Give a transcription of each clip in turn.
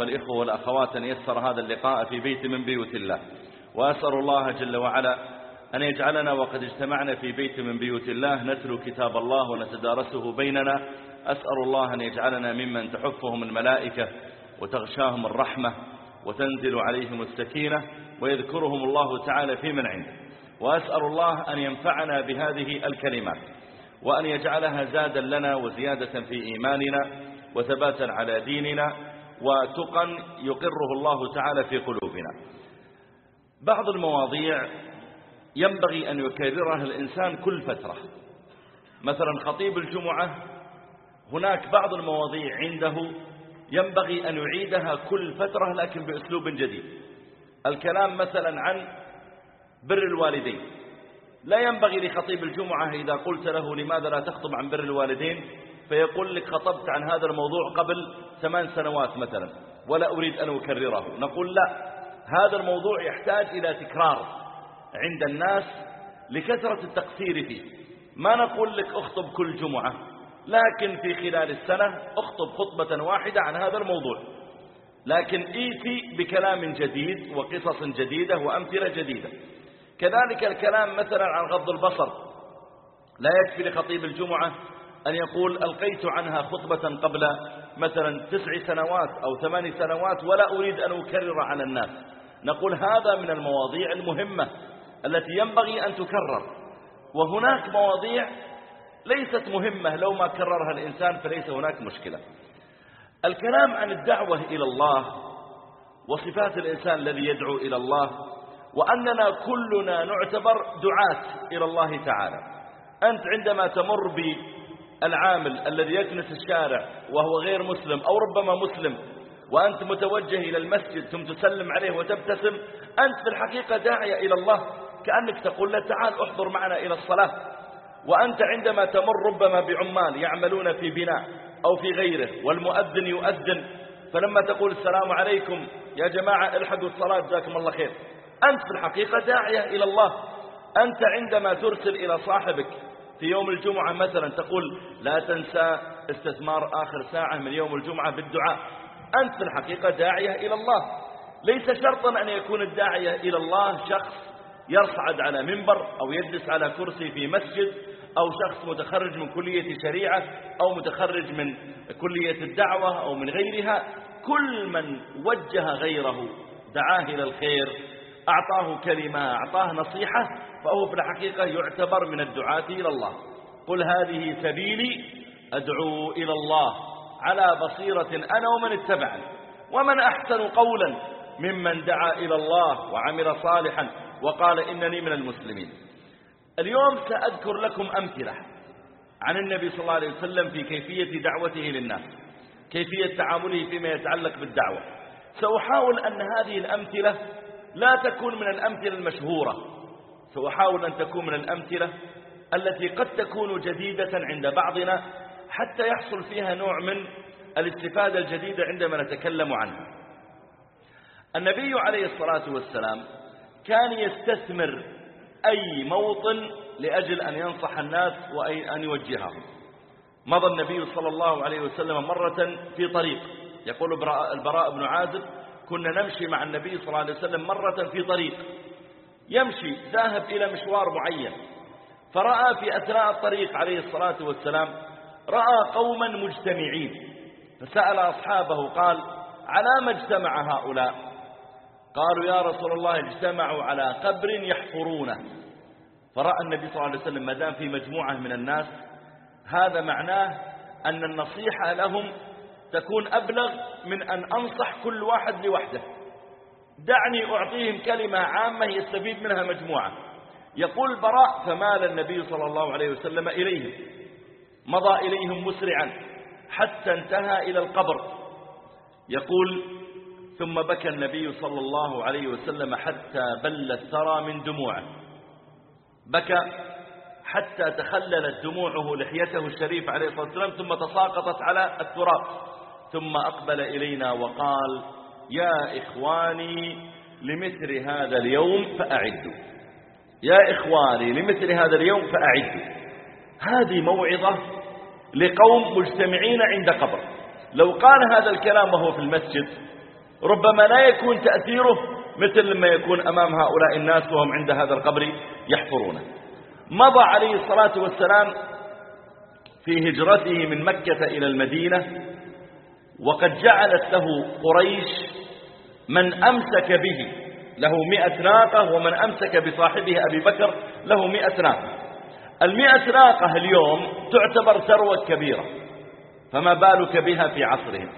والإخوة والأخوات أن يسر هذا اللقاء في بيت من بيوت الله. وأسأل الله جل وعلا أن يجعلنا وقد اجتمعنا في بيت من بيوت الله نتلو كتاب الله ونتدارسه بيننا. أسأل الله أن يجعلنا ممن تحفهم الملائكة وتغشاهم الرحمة وتنزل عليهم السكينة ويذكرهم الله تعالى في من عنده. وأسأل الله أن ينفعنا بهذه الكلمات وأن يجعلها زادا لنا وزيادة في إيماننا وثباتا على ديننا وتقا يقره الله تعالى في قلوبنا. بعض المواضيع ينبغي أن يكررها الإنسان كل فترة. مثلا خطيب الجمعة هناك بعض المواضيع عنده ينبغي أن يعيدها كل فترة لكن بأسلوب جديد. الكلام مثلا عن بر الوالدين. لا ينبغي لخطيب الجمعة إذا قلت له لماذا لا تخطب عن بر الوالدين؟ فيقول لك خطبت عن هذا الموضوع قبل ثمان سنوات مثلا ولا أريد أن أكرره. نقول لا هذا الموضوع يحتاج إلى تكرار عند الناس لكثرة التقصير فيه. ما نقول لك اخطب كل جمعة لكن في خلال السنة اخطب خطبة واحدة عن هذا الموضوع. لكن ايتي بكلام جديد وقصص جديدة وأمثلة جديدة. كذلك الكلام مثلا عن غض البصر. لا يكفي لخطيب الجمعة أن يقول ألقيت عنها خطبة قبل مثلا تسع سنوات أو ثمان سنوات ولا أريد أن أكرر على الناس. نقول هذا من المواضيع المهمة التي ينبغي أن تكرر. وهناك مواضيع ليست مهمة لو ما كررها الإنسان فليس هناك مشكلة. الكلام عن الدعوة إلى الله وصفات الإنسان الذي يدعو إلى الله وأننا كلنا نعتبر دعاة إلى الله تعالى. أنت عندما تمر بالعامل الذي يكنس الشارع وهو غير مسلم أو ربما مسلم وأنت متوجه إلى المسجد ثم تسلم عليه وتبتسم أنت في الحقيقة داعية إلى الله كأنك تقول له تعال احضر معنا إلى الصلاة. وأنت عندما تمر ربما بعمال يعملون في بناء أو في غيره والمؤذن يؤذن فلما تقول السلام عليكم يا جماعة الحقوا الصلاة جزاكم الله خير. أنت في الحقيقة داعية إلى الله. أنت عندما ترسل إلى صاحبك في يوم الجمعة مثلا تقول لا تنسى استثمار آخر ساعة من يوم الجمعة بالدعاء. أنت في الحقيقة داعية إلى الله. ليس شرطا أن يكون الداعية إلى الله شخص يصعد على منبر أو يجلس على كرسي في مسجد أو شخص متخرج من كلية شريعة أو متخرج من كلية الدعوة أو من غيرها. كل من وجه غيره دعاه إلى الخير أعطاه كلمة أعطاه نصيحة فهو في الحقيقة يعتبر من الدعاة إلى الله. قل هذه سبيلي أدعو إلى الله على بصيرة أنا ومن اتبعني. ومن أحسن قولا ممن دعا إلى الله وعمل صالحا وقال إنني من المسلمين. اليوم سأذكر لكم أمثلة عن النبي صلى الله عليه وسلم في كيفية دعوته للناس كيفية تعامله فيما يتعلق بالدعوة. سأحاول أن هذه الأمثلة لا تكون من الأمثلة المشهورة. سأحاول أن تكون من الأمثلة التي قد تكون جديدة عند بعضنا حتى يحصل فيها نوع من الاستفادة الجديدة عندما نتكلم عنها. النبي عليه الصلاة والسلام كان يستثمر أي موطن لأجل أن ينصح الناس وأن يوجههم. مضى النبي صلى الله عليه وسلم مرة في طريق. يقول البراء بن عازب كنا نمشي مع النبي صلى الله عليه وسلم مرة في طريق. يمشي ذاهب إلى مشوار معين. فرأى في أثناء الطريق عليه الصلاة والسلام رأى قوما مجتمعين. فسأل أصحابه قال على ما اجتمع هؤلاء؟ قالوا يا رسول الله اجتمعوا على قبر يحفرونه. فرأى النبي صلى الله عليه وسلم ما دام في مجموعة من الناس هذا معناه أن النصيحة لهم تكون أبلغ من أن أنصح كل واحد لوحده. دعني أعطيهم كلمة عامة يستفيد منها مجموعة. يقول البراء فمال النبي صلى الله عليه وسلم إليهم مضى إليهم مسرعا حتى انتهى إلى القبر. يقول ثم بكى النبي صلى الله عليه وسلم حتى بل الثرى من دموعه. بكى حتى تخللت دموعه لحيته الشريف عليه الصلاة والسلام ثم تساقطت على التراب ثم أقبل إلينا وقال يا إخواني لمثل هذا اليوم فأعدوا. يا إخواني لمثل هذا اليوم فأعدوا. هذه موعظة لقوم مجتمعين عند قبر. لو قال هذا الكلام وهو في المسجد ربما لا يكون تأثيره مثل لما يكون أمام هؤلاء الناس وهم عند هذا القبر يحفرونه مضى عليه الصلاة والسلام في هجرته من مكة إلى المدينة وقد جعلت له قريش من أمسك به. له مئة ناقة ومن أمسك بصاحبه أبي بكر له مئة ناقة. المئة ناقة اليوم تعتبر ثروة كبيرة فما بالك بها في عصرهم؟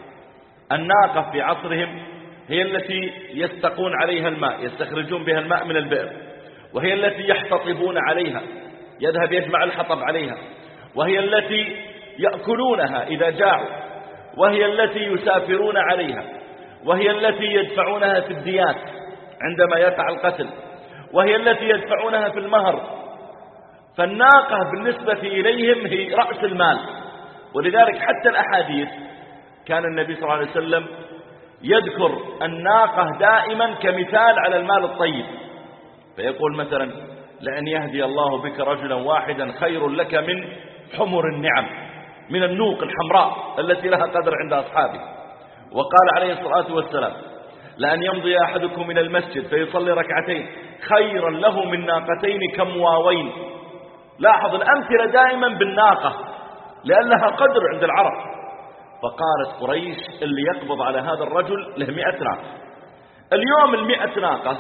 الناقة في عصرهم هي التي يستقون عليها الماء يستخرجون بها الماء من البئر وهي التي يحتطبون عليها يذهب يجمع الحطب عليها وهي التي يأكلونها إذا جاعوا. وهي التي يسافرون عليها وهي التي يدفعونها في الديات عندما يقع القتل وهي التي يدفعونها في المهر. فالناقة بالنسبة إليهم هي رأس المال. ولذلك حتى الأحاديث كان النبي صلى الله عليه وسلم يذكر الناقة دائما كمثال على المال الطيب. فيقول مثلا لأن يهدي الله بك رجلا واحدا خير لك من حمر النعم. من النوق الحمراء التي لها قدر عند أصحابه. وقال عليه الصلاة والسلام لأن يمضي أحدكم من المسجد فيصلي ركعتين خيرا له من ناقتين كمواوين. لاحظ الأمثلة دائما بالناقة لأن لها قدر عند العرب. فقالت قريش اللي يقبض على هذا الرجل له مئة ناقة. اليوم المئة ناقة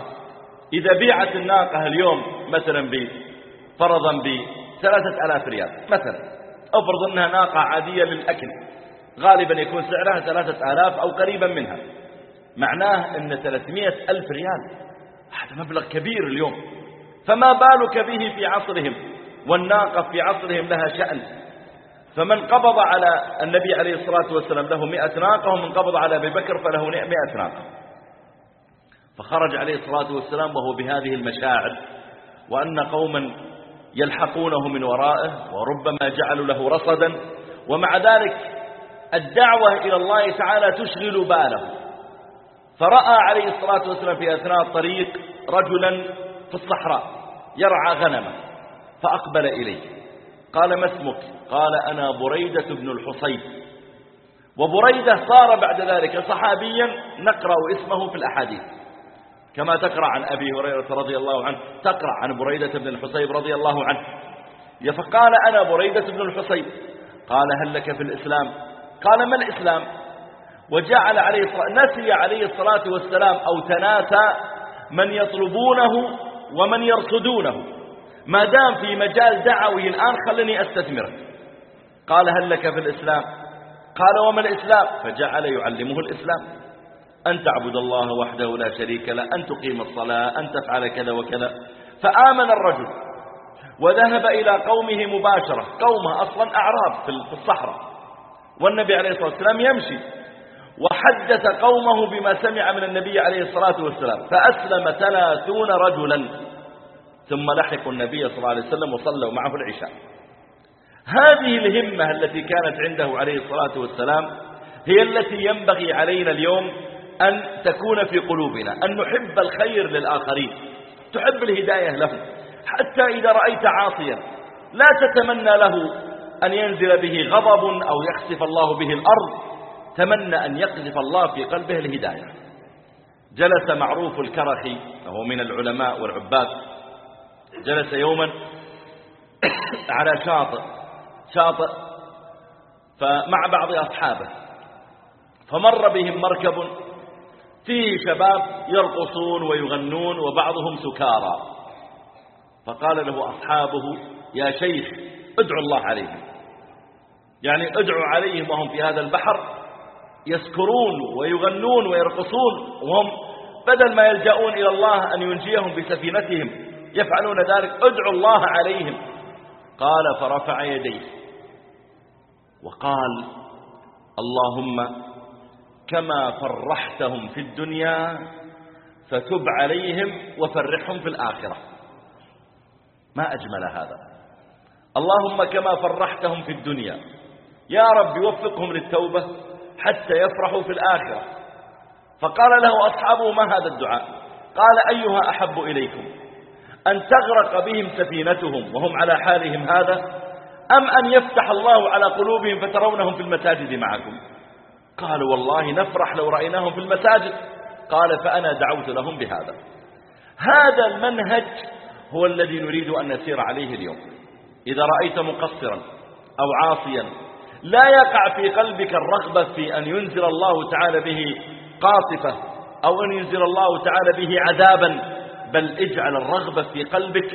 إذا بيعت الناقة اليوم مثلا فرضا بثلاثة ألاف ريال مثلا. أفرض أنها ناقة عادية للأكل. غالبا يكون سعرها ثلاثة آلاف أو قريبا منها. معناه أن ثلاثمائة ألف ريال. هذا مبلغ كبير اليوم. فما بالك به في عصرهم؟ والناقة في عصرهم لها شأن. فمن قبض على النبي عليه الصلاة والسلام له مئة ناقة ومن قبض على أبي بكر فله مئة ناقة. فخرج عليه الصلاة والسلام وهو بهذه المشاعر. وأن قوما يلحقونه من ورائه وربما جعلوا له رصدا ومع ذلك الدعوة إلى الله تعالى تشغل باله فرأى عليه الصلاة والسلام في أثناء الطريق رجلا في الصحراء يرعى غنمه فأقبل إليه. قال ما اسمك؟ قال أنا بريدة بن الحصيب. وبريدة صار بعد ذلك صحابيا نقرأ اسمه في الأحاديث. كما تقرأ عن أبي هريرة رضي الله عنه تقرأ عن بريدة بن الحصيب رضي الله عنه. فقال أنا بريدة بن الحصيب. قال هل لك في الإسلام؟ قال ما الإسلام؟ وجعل عليه الصلاة نسي عليه الصلاة والسلام أو تناسى من يطلبونه ومن يرصدونه. ما دام في مجال دعوي الآن خلني أستثمره قال هل لك في الإسلام؟ قال وما الإسلام؟ فجعل يعلمه الإسلام. أن تعبد الله وحده لا شريك له أن تقيم الصلاة أن تفعل كذا وكذا. فآمن الرجل وذهب إلى قومه مباشرة. قومه أصلا أعراب في الصحراء. والنبي عليه الصلاة والسلام يمشي. وحدث قومه بما سمع من النبي عليه الصلاة والسلام. فأسلم ثلاثون رجلا. ثم لحقوا النبي صلى الله عليه وسلم وصلوا معه العشاء. هذه الهمة التي كانت عنده عليه الصلاة والسلام هي التي ينبغي علينا اليوم أن تكون في قلوبنا أن نحب الخير للآخرين. تحب الهداية لهم. حتى إذا رأيت عاصيا لا تتمنى له أن ينزل به غضب أو يخسف الله به الأرض. تمنى أن يقذف الله في قلبه الهداية. جلس معروف الكرخي وهو من العلماء والعباد. جلس يوما على شاطئ شاطئ فمع بعض أصحابه. فمر بهم مركب فيه شباب يرقصون ويغنون وبعضهم سكارى. فقال له أصحابه يا شيخ ادعوا الله عليهم. يعني ادعوا عليهم وهم في هذا البحر يسكرون ويغنون ويرقصون وهم بدل ما يلجؤون إلى الله أن ينجيهم بسفينتهم يفعلون ذلك ادعوا الله عليهم. قال فرفع يديه. وقال اللهم كما فرحتهم في الدنيا فتب عليهم وفرحهم في الآخرة. ما أجمل هذا. اللهم كما فرحتهم في الدنيا. يا رب وفقهم للتوبة حتى يفرحوا في الآخرة. فقال له أصحابه ما هذا الدعاء؟ قال أيها أحب إليكم أن تغرق بهم سفينتهم وهم على حالهم هذا أم أن يفتح الله على قلوبهم فترونهم في المساجد معكم؟ قالوا والله نفرح لو رأيناهم في المساجد. قال فأنا دعوت لهم بهذا. هذا المنهج هو الذي نريد أن نسير عليه اليوم. إذا رأيت مقصرا أو عاصيا لا يقع في قلبك الرغبة في أن ينزل الله تعالى به قاطفة أو أن ينزل الله تعالى به عذابا. بل اجعل الرغبة في قلبك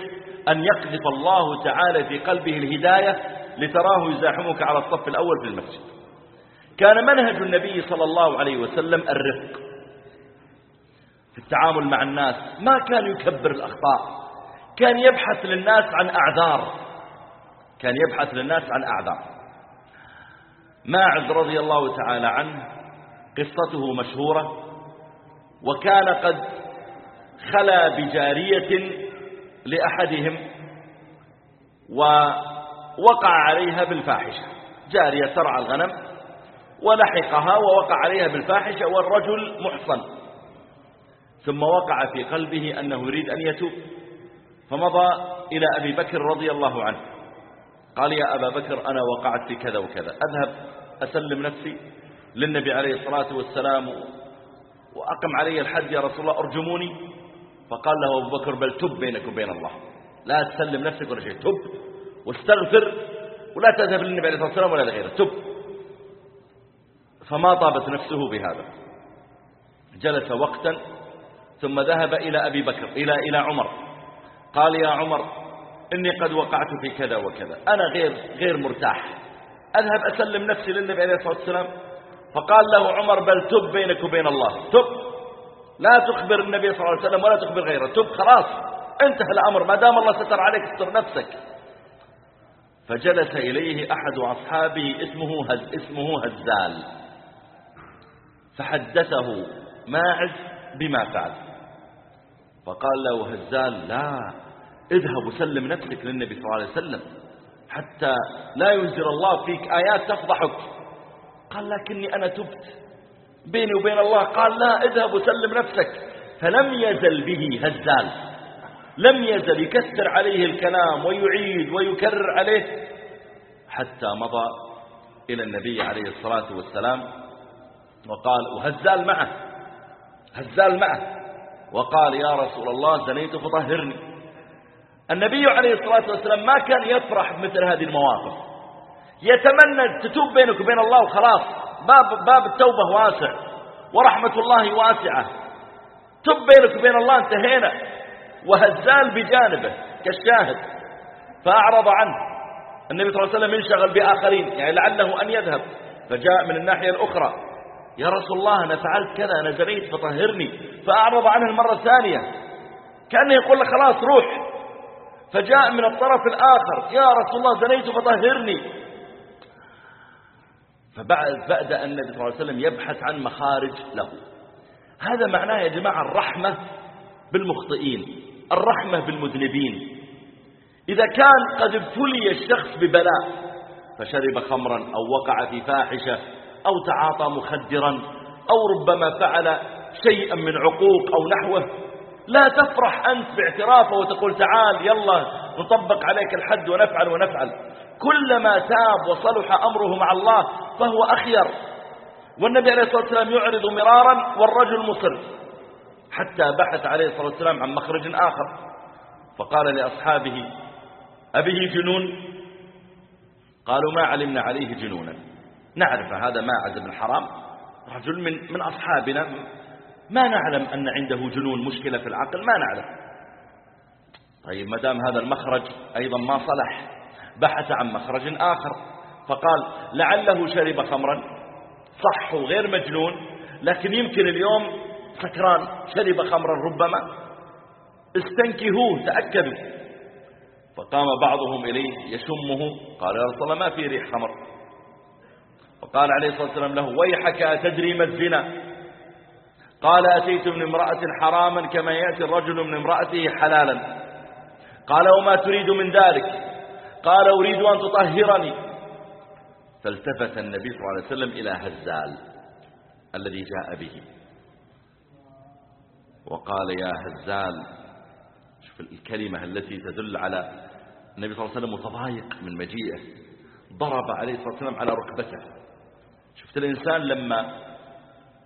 أن يقذف الله تعالى في قلبه الهداية لتراه يزاحمك على الصف الأول في المسجد. كان منهج النبي صلى الله عليه وسلم الرفق في التعامل مع الناس. ما كان يكبر الأخطاء. كان يبحث للناس عن أعذار. كان يبحث للناس عن أعذار. ماعز رضي الله تعالى عنه قصته مشهورة وكان قد خلا بجارية لأحدهم ووقع عليها بالفاحشة. جارية ترعى الغنم. ولحقها ووقع عليها بالفاحشة والرجل محصن. ثم وقع في قلبه أنه يريد أن يتوب فمضى إلى أبي بكر رضي الله عنه. قال يا أبا بكر أنا وقعت في كذا وكذا. أذهب أسلم نفسي للنبي عليه الصلاة والسلام وأقم علي الحد يا رسول الله أرجموني. فقال له أبو بكر بل تب بينك وبين الله. لا تسلم نفسك ولا شيء. تب واستغفر ولا تذهب للنبي عليه الصلاة والسلام ولا لغيره. تب. فما طابت نفسه بهذا. جلس وقتا ثم ذهب إلى أبي بكر إلى إلى عمر. قال يا عمر إني قد وقعت في كذا وكذا. أنا غير غير مرتاح. أذهب أسلم نفسي للنبي عليه الصلاة والسلام. فقال له عمر بل تب بينك وبين الله. تب. لا تخبر النبي صلى الله عليه وسلم ولا تخبر غيره. تب خلاص. انتهى الأمر. ما دام الله ستر عليك استر نفسك. فجلس إليه أحد أصحابه اسمه هز اسمه هزال. فحدثه ماعز بما فعل. فقال له هزال لا اذهب وسلم نفسك للنبي صلى الله عليه وسلم حتى لا ينزل الله فيك آيات تفضحك. قال لكني أنا تبت. بيني وبين الله قال لا اذهب وسلم نفسك. فلم يزل به هزال. لم يزل يكسر عليه الكلام ويعيد ويكرر عليه حتى مضى إلى النبي عليه الصلاة والسلام. وقال وهزال معه هزال معه. وقال يا رسول الله زنيت فطهرني. النبي عليه الصلاة والسلام ما كان يفرح بمثل هذه المواقف. يتمنى تتوب بينك وبين الله وخلاص باب, باب التوبة واسع ورحمة الله واسعة. تب بينك وبين الله انتهينا. وهزال بجانبه كالشاهد. فأعرض عنه. النبي صلى الله عليه وسلم ينشغل بآخرين يعني لعله أن يذهب. فجاء من الناحية الأخرى. يا رسول الله أنا فعلت كذا أنا زنيت فطهرني. فأعرض عنه المرة الثانية. كأنه يقول له خلاص روح. فجاء من الطرف الآخر يا رسول الله زنيت فطهرني. فبدأ النبي صلى الله عليه وسلم يبحث عن مخارج له. هذا معناه يا جماعة الرحمة بالمخطئين الرحمة بالمذنبين. إذا كان قد ابتلي الشخص ببلاء فشرب خمرا أو وقع في فاحشة أو تعاطى مخدرا أو ربما فعل شيئا من عقوق أو نحوه. لا تفرح أنت باعترافه وتقول تعال يلا نطبق عليك الحد ونفعل ونفعل. كلما تاب وصلح أمره مع الله فهو أخير. والنبي عليه الصلاة والسلام يعرض مرارا والرجل مصر. حتى بحث عليه الصلاة والسلام عن مخرج آخر. فقال لأصحابه أبه جنون؟ قالوا ما علمنا عليه جنونا. نعرف هذا ماعز بن حرام. رجل من, من أصحابنا. ما نعلم أن عنده جنون مشكلة في العقل ما نعلم. طيب ما دام هذا المخرج أيضا ما صلح بحث عن مخرج آخر فقال لعله شرب خمرا. صح وغير مجنون لكن يمكن اليوم سكران شرب خمرا ربما. استنكهوه تأكدوا. فقام بعضهم إليه يشمه قال يا رسول الله ما في ريح خمر. فقال عليه الصلاة والسلام له ويحك أتدري ما الزنا؟ قال أتيت من امرأة حراما كما يأتي الرجل من امرأته حلالا. قال وما تريد من ذلك؟ قال أريد أن تطهرني. فالتفت النبي صلى الله عليه وسلم إلى هزال الذي جاء به. وقال يا هزال شوف الكلمة التي تدل على النبي صلى الله عليه وسلم متضايق من مجيئه. ضرب عليه الصلاة والسلام على ركبته. شفت الإنسان لما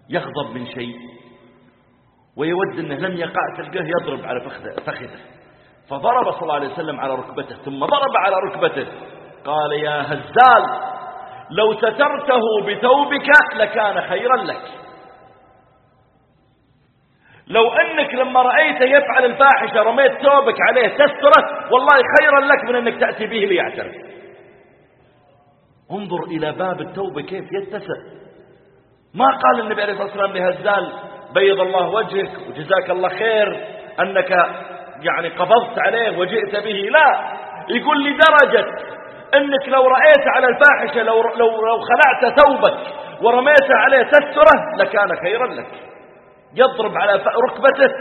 يغضب من شيء ويود أنه لم يقع تلقاه يضرب على فخذه فضرب صلى الله عليه وسلم على ركبته ثم ضرب على ركبته. قال يا هزال لو سترته بثوبك لكان خيرا لك. لو أنك لما رأيته يفعل الفاحشة رميت ثوبك عليه تستره والله خيرا لك من أنك تأتي به ليعترف. انظر إلى باب التوبة كيف يتسع. ما قال النبي عليه الصلاة والسلام لهزال بيض الله وجهك وجزاك الله خير أنك يعني قبضت عليه وجئت به. لا يقول لدرجة أنك لو رأيت على الفاحشة لو, لو, لو خلعت ثوبك ورميت عليه تستره لكان خيرا لك. يضرب على ركبته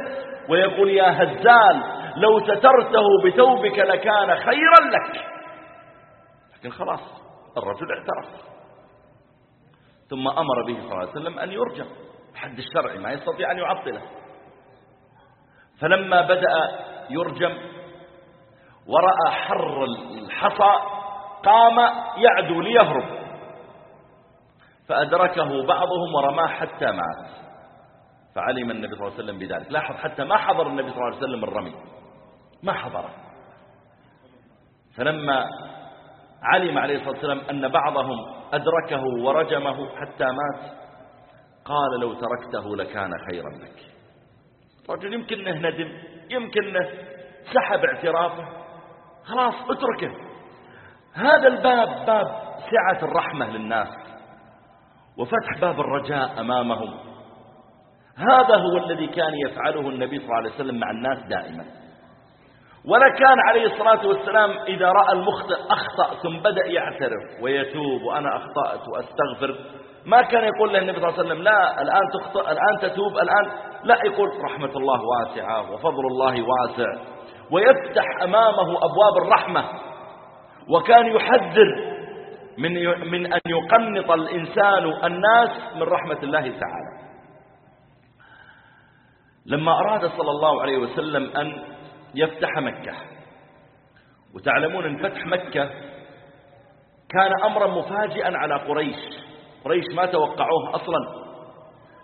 ويقول يا هزال لو سترته بثوبك لكان خيرا لك. لكن خلاص. الرجل اعترف. ثم أمر به صلى الله عليه وسلم أن يرجم حد الشرعي ما يستطيع أن يعطله. فلما بدأ يرجم ورأى حر الحصى قام يعدو ليهرب. فأدركه بعضهم ورماه حتى مات. فعلم النبي صلى الله عليه وسلم بذلك. لاحظ حتى ما حضر النبي صلى الله عليه وسلم الرمي. ما حضره فلما علم عليه الصلاة والسلام أن بعضهم أدركه ورجمه حتى مات. قال لو تركته لكان خيرا لك. رجل يمكن أنه ندم يمكن أنه سحب اعترافه. خلاص اتركه. هذا الباب باب سعة الرحمة للناس وفتح باب الرجاء أمامهم. هذا هو الذي كان يفعله النبي صلى الله عليه وسلم مع الناس دائما. ولا كان عليه الصلاة والسلام إذا رأى المخطئ أخطأ ثم بدأ يعترف ويتوب وأنا أخطأت وأستغفر. ما كان يقول له النبي صلى الله عليه وسلم لا الآن تخطئ الآن تتوب الآن. لا يقول رحمة الله واسعة وفضل الله واسع. ويفتح أمامه أبواب الرحمة. وكان يحذر من من أن يقنط الإنسان الناس من رحمة الله تعالى. لما أراد صلى الله عليه وسلم أن يفتح مكة. وتعلمون أن فتح مكة كان أمرا مفاجئا على قريش. قريش ما توقعوه أصلا.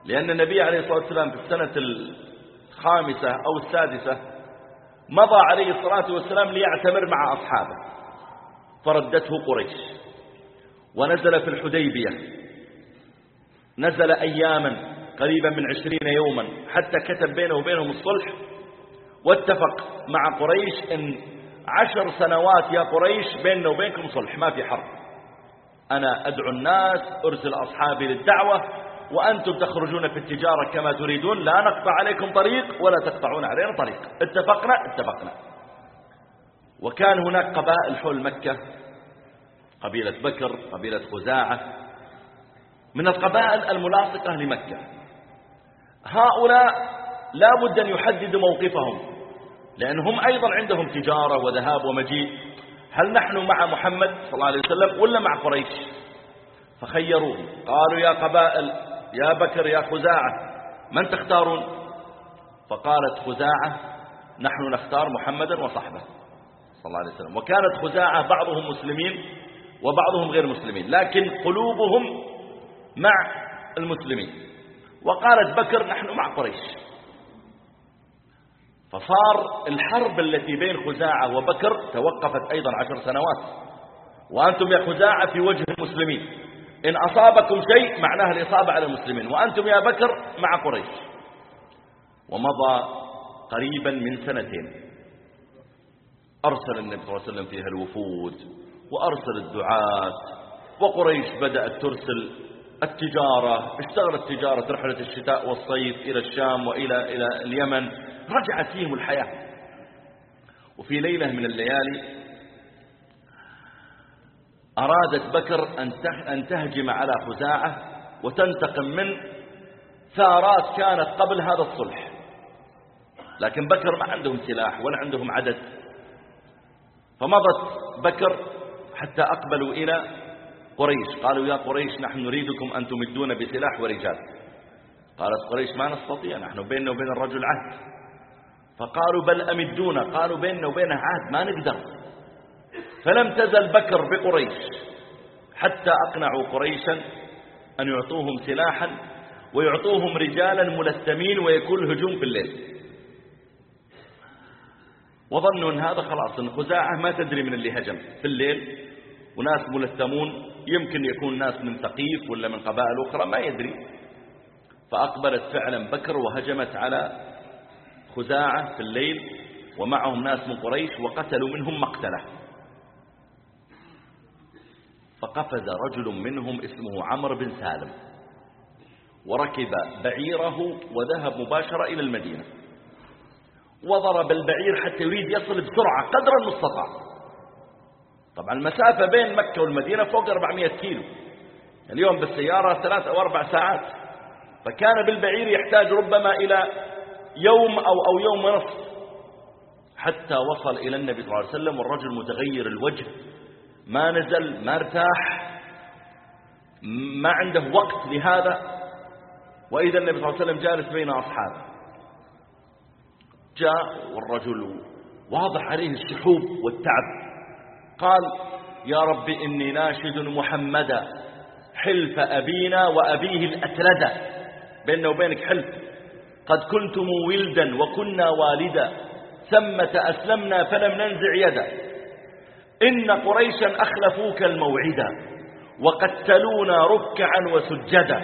لأن النبي عليه الصلاة والسلام في السنة الخامسة أو السادسة مضى عليه الصلاة والسلام ليعتمر مع أصحابه. فردته قريش. ونزل في الحديبية. نزل أياما قريبا من عشرين يوما. حتى كتب بينه وبينهم الصلح. واتفق مع قريش إن عشر سنوات يا قريش بيننا وبينكم صلح ما في حرب. أنا أدعو الناس أرسل أصحابي للدعوة وأنتم تخرجون في التجارة كما تريدون لا نقطع عليكم طريق ولا تقطعون علينا طريق. اتفقنا؟ اتفقنا. وكان هناك قبائل حول مكة قبيلة بكر قبيلة خزاعة. من القبائل الملاصقة لمكة. هؤلاء لا بد أن يحددوا موقفهم. لأنهم أيضا عندهم تجارة وذهاب ومجيء. هل نحن مع محمد صلى الله عليه وسلم ولا مع قريش؟ فخيروه. قالوا يا قبائل يا بكر يا خزاعة من تختارون؟ فقالت خزاعة نحن نختار محمدا وصحبه صلى الله عليه وسلم. وكانت خزاعة بعضهم مسلمين وبعضهم غير مسلمين لكن قلوبهم مع المسلمين. وقالت بكر نحن مع قريش. فصار الحرب التي بين خزاعة وبكر توقفت أيضا عشر سنوات. وأنتم يا خزاعة في وجه المسلمين. إن أصابكم شيء معناه الإصابة على المسلمين. وأنتم يا بكر مع قريش. ومضى قريبا من سنتين. أرسل النبي صلى الله عليه وسلم فيها الوفود وأرسل الدعاة وقريش بدأت ترسل التجارة. اشتغلت تجارة رحلة الشتاء والصيف إلى الشام وإلى إلى اليمن. رجعت فيهم الحياة. وفي ليلة من الليالي أرادت بكر أن تهجم على خزاعة وتنتقم من ثارات كانت قبل هذا الصلح. لكن بكر ما عندهم سلاح ولا عندهم عدد. فمضت بكر حتى أقبلوا إلى قريش. قالوا يا قريش نحن نريدكم أن تمدون بسلاح ورجال. قالت قريش ما نستطيع نحن بيننا وبين الرجل عهد. فقالوا بل أمدونا. قالوا بيننا وبينه عهد ما نقدر. فلم تزل بكر بقريش حتى أقنعوا قريشا أن يعطوهم سلاحا ويعطوهم رجالا ملثمين ويكون الهجوم في الليل. وظنوا إن هذا خلاص إن خزاعة ما تدري من اللي هجم. في الليل وناس ملثمون يمكن يكون ناس من ثقيف ولا من قبائل أخرى ما يدري. فأقبلت فعلا بكر وهجمت على خزاعة في الليل ومعهم ناس من قريش وقتلوا منهم مقتلة. فقفز رجل منهم اسمه عمرو بن سالم وركب بعيره وذهب مباشرة إلى المدينة. وضرب البعير حتى يريد يصل بسرعة قدر المستطاع طبعا المسافة بين مكة والمدينة فوق 400 كيلو. اليوم بالسيارة ثلاث أو أربع ساعات. فكان بالبعير يحتاج ربما إلى يوم أو, أو يوم ونصف حتى وصل إلى النبي صلى الله عليه وسلم والرجل متغير الوجه ما نزل ما ارتاح ما عنده وقت لهذا. وإذا النبي صلى الله عليه وسلم جالس بين أصحابه. جاء والرجل واضح عليه السحوب والتعب. قال يا رب إني ناشد محمدا حلف أبينا وأبيه الأتلدة بيننا وبينك حلف. قد كنتم ولدا وكنا والدا ثمة أسلمنا فلم ننزع يدا. إن قريشا أخلفوك الموعدا وقتلونا ركعا وسجدا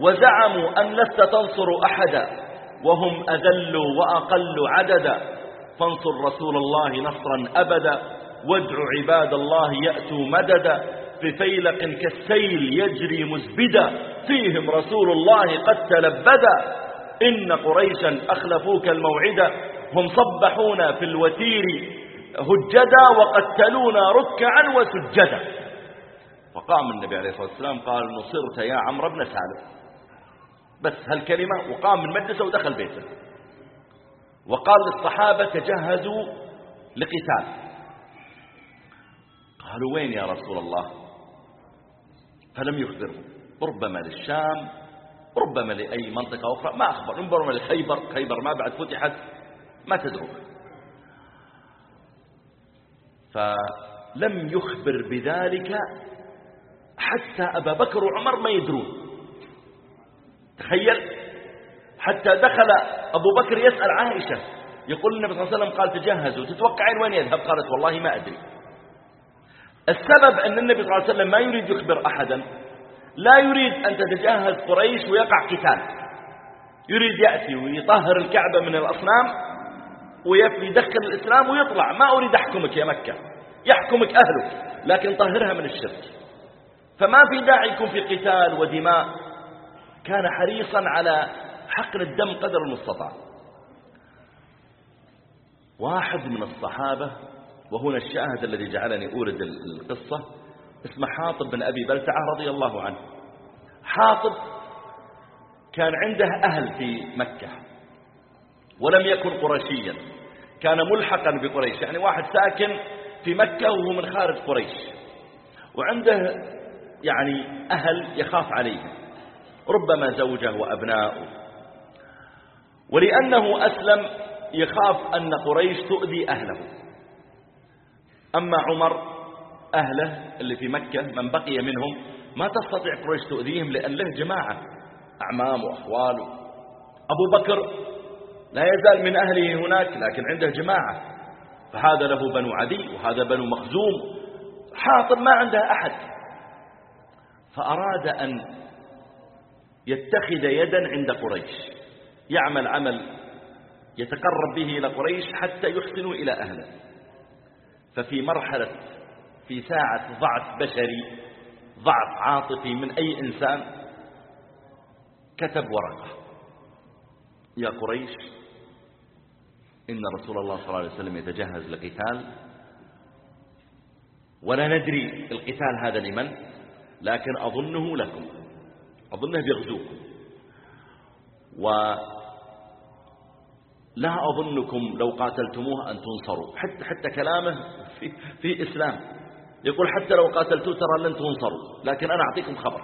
وزعموا أن لست تنصر أحدا وهم أذلوا وأقل عددا. فانصر رسول الله نصرا أبدا وادع عباد الله يأتوا مددا. بفيلق كالسيل يجري مزبدا فيهم رسول الله قد تلبدا. إن قريشا أخلفوك الموعدا هم صبحونا في الوتير هجدا وقتلونا ركعا وسجدا. فقام النبي عليه الصلاة والسلام قال نصرت يا عمرو بن سالم. بس هالكلمة وقام من مجلسه ودخل بيته. وقال للصحابة تجهزوا لقتال. قالوا وين يا رسول الله؟ فلم يخبرهم ربما للشام ربما لأي منطقة أخرى ما أخبر ربما لخيبر خيبر ما بعد فتحت ما تدرون. فلم يخبر بذلك حتى أبا بكر وعمر ما يدرون. تخيل حتى دخل أبو بكر يسأل عائشة يقول النبي صلى الله عليه وسلم قال تجهزوا تتوقعين وين يذهب؟ قالت والله ما أدري. السبب أن النبي صلى الله عليه وسلم ما يريد يخبر أحدا لا يريد أن تتجهز قريش ويقع قتال. يريد يأتي ويطهر الكعبة من الأصنام ويدخل الإسلام ويطلع. ما أريد أحكمك يا مكة. يحكمك أهلك لكن طهرها من الشرك. فما في داعي يكون في قتال ودماء. كان حريصا على حقن الدم قدر المستطاع. واحد من الصحابة وهنا الشاهد الذي جعلني أورد القصة اسمه حاطب بن أبي بلتعة رضي الله عنه. حاطب كان عنده أهل في مكة ولم يكن قرشيا كان ملحقا بقريش يعني واحد ساكن في مكة وهو من خارج قريش. وعنده يعني أهل يخاف عليهم ربما زوجه وأبناؤه ولأنه أسلم يخاف أن قريش تؤذي أهله. أما عمر أهله اللي في مكة من بقي منهم ما تستطيع قريش تؤذيهم لأن له جماعة أعمام وأخوال. أبو بكر لا يزال من أهله هناك لكن عنده جماعة. فهذا له بنو عدي وهذا بنو مخزوم. حاطب ما عنده أحد. فأراد أن يتخذ يدا عند قريش. يعمل عمل يتقرب به إلى قريش حتى يحسنوا إلى أهله. ففي مرحلة في ساعة ضعف بشري ضعف عاطفي من أي إنسان كتب ورقة. يا قريش إن رسول الله صلى الله عليه وسلم يتجهز لقتال. ولا ندري القتال هذا لمن لكن أظنه لكم أظنه بيغزوكم. لا أظنكم لو قاتلتموه أن تنصروا حتى, حتى كلامه في, في إسلام. يقول حتى لو قاتلتوه ترى لن تنصروا لكن أنا أعطيكم خبر.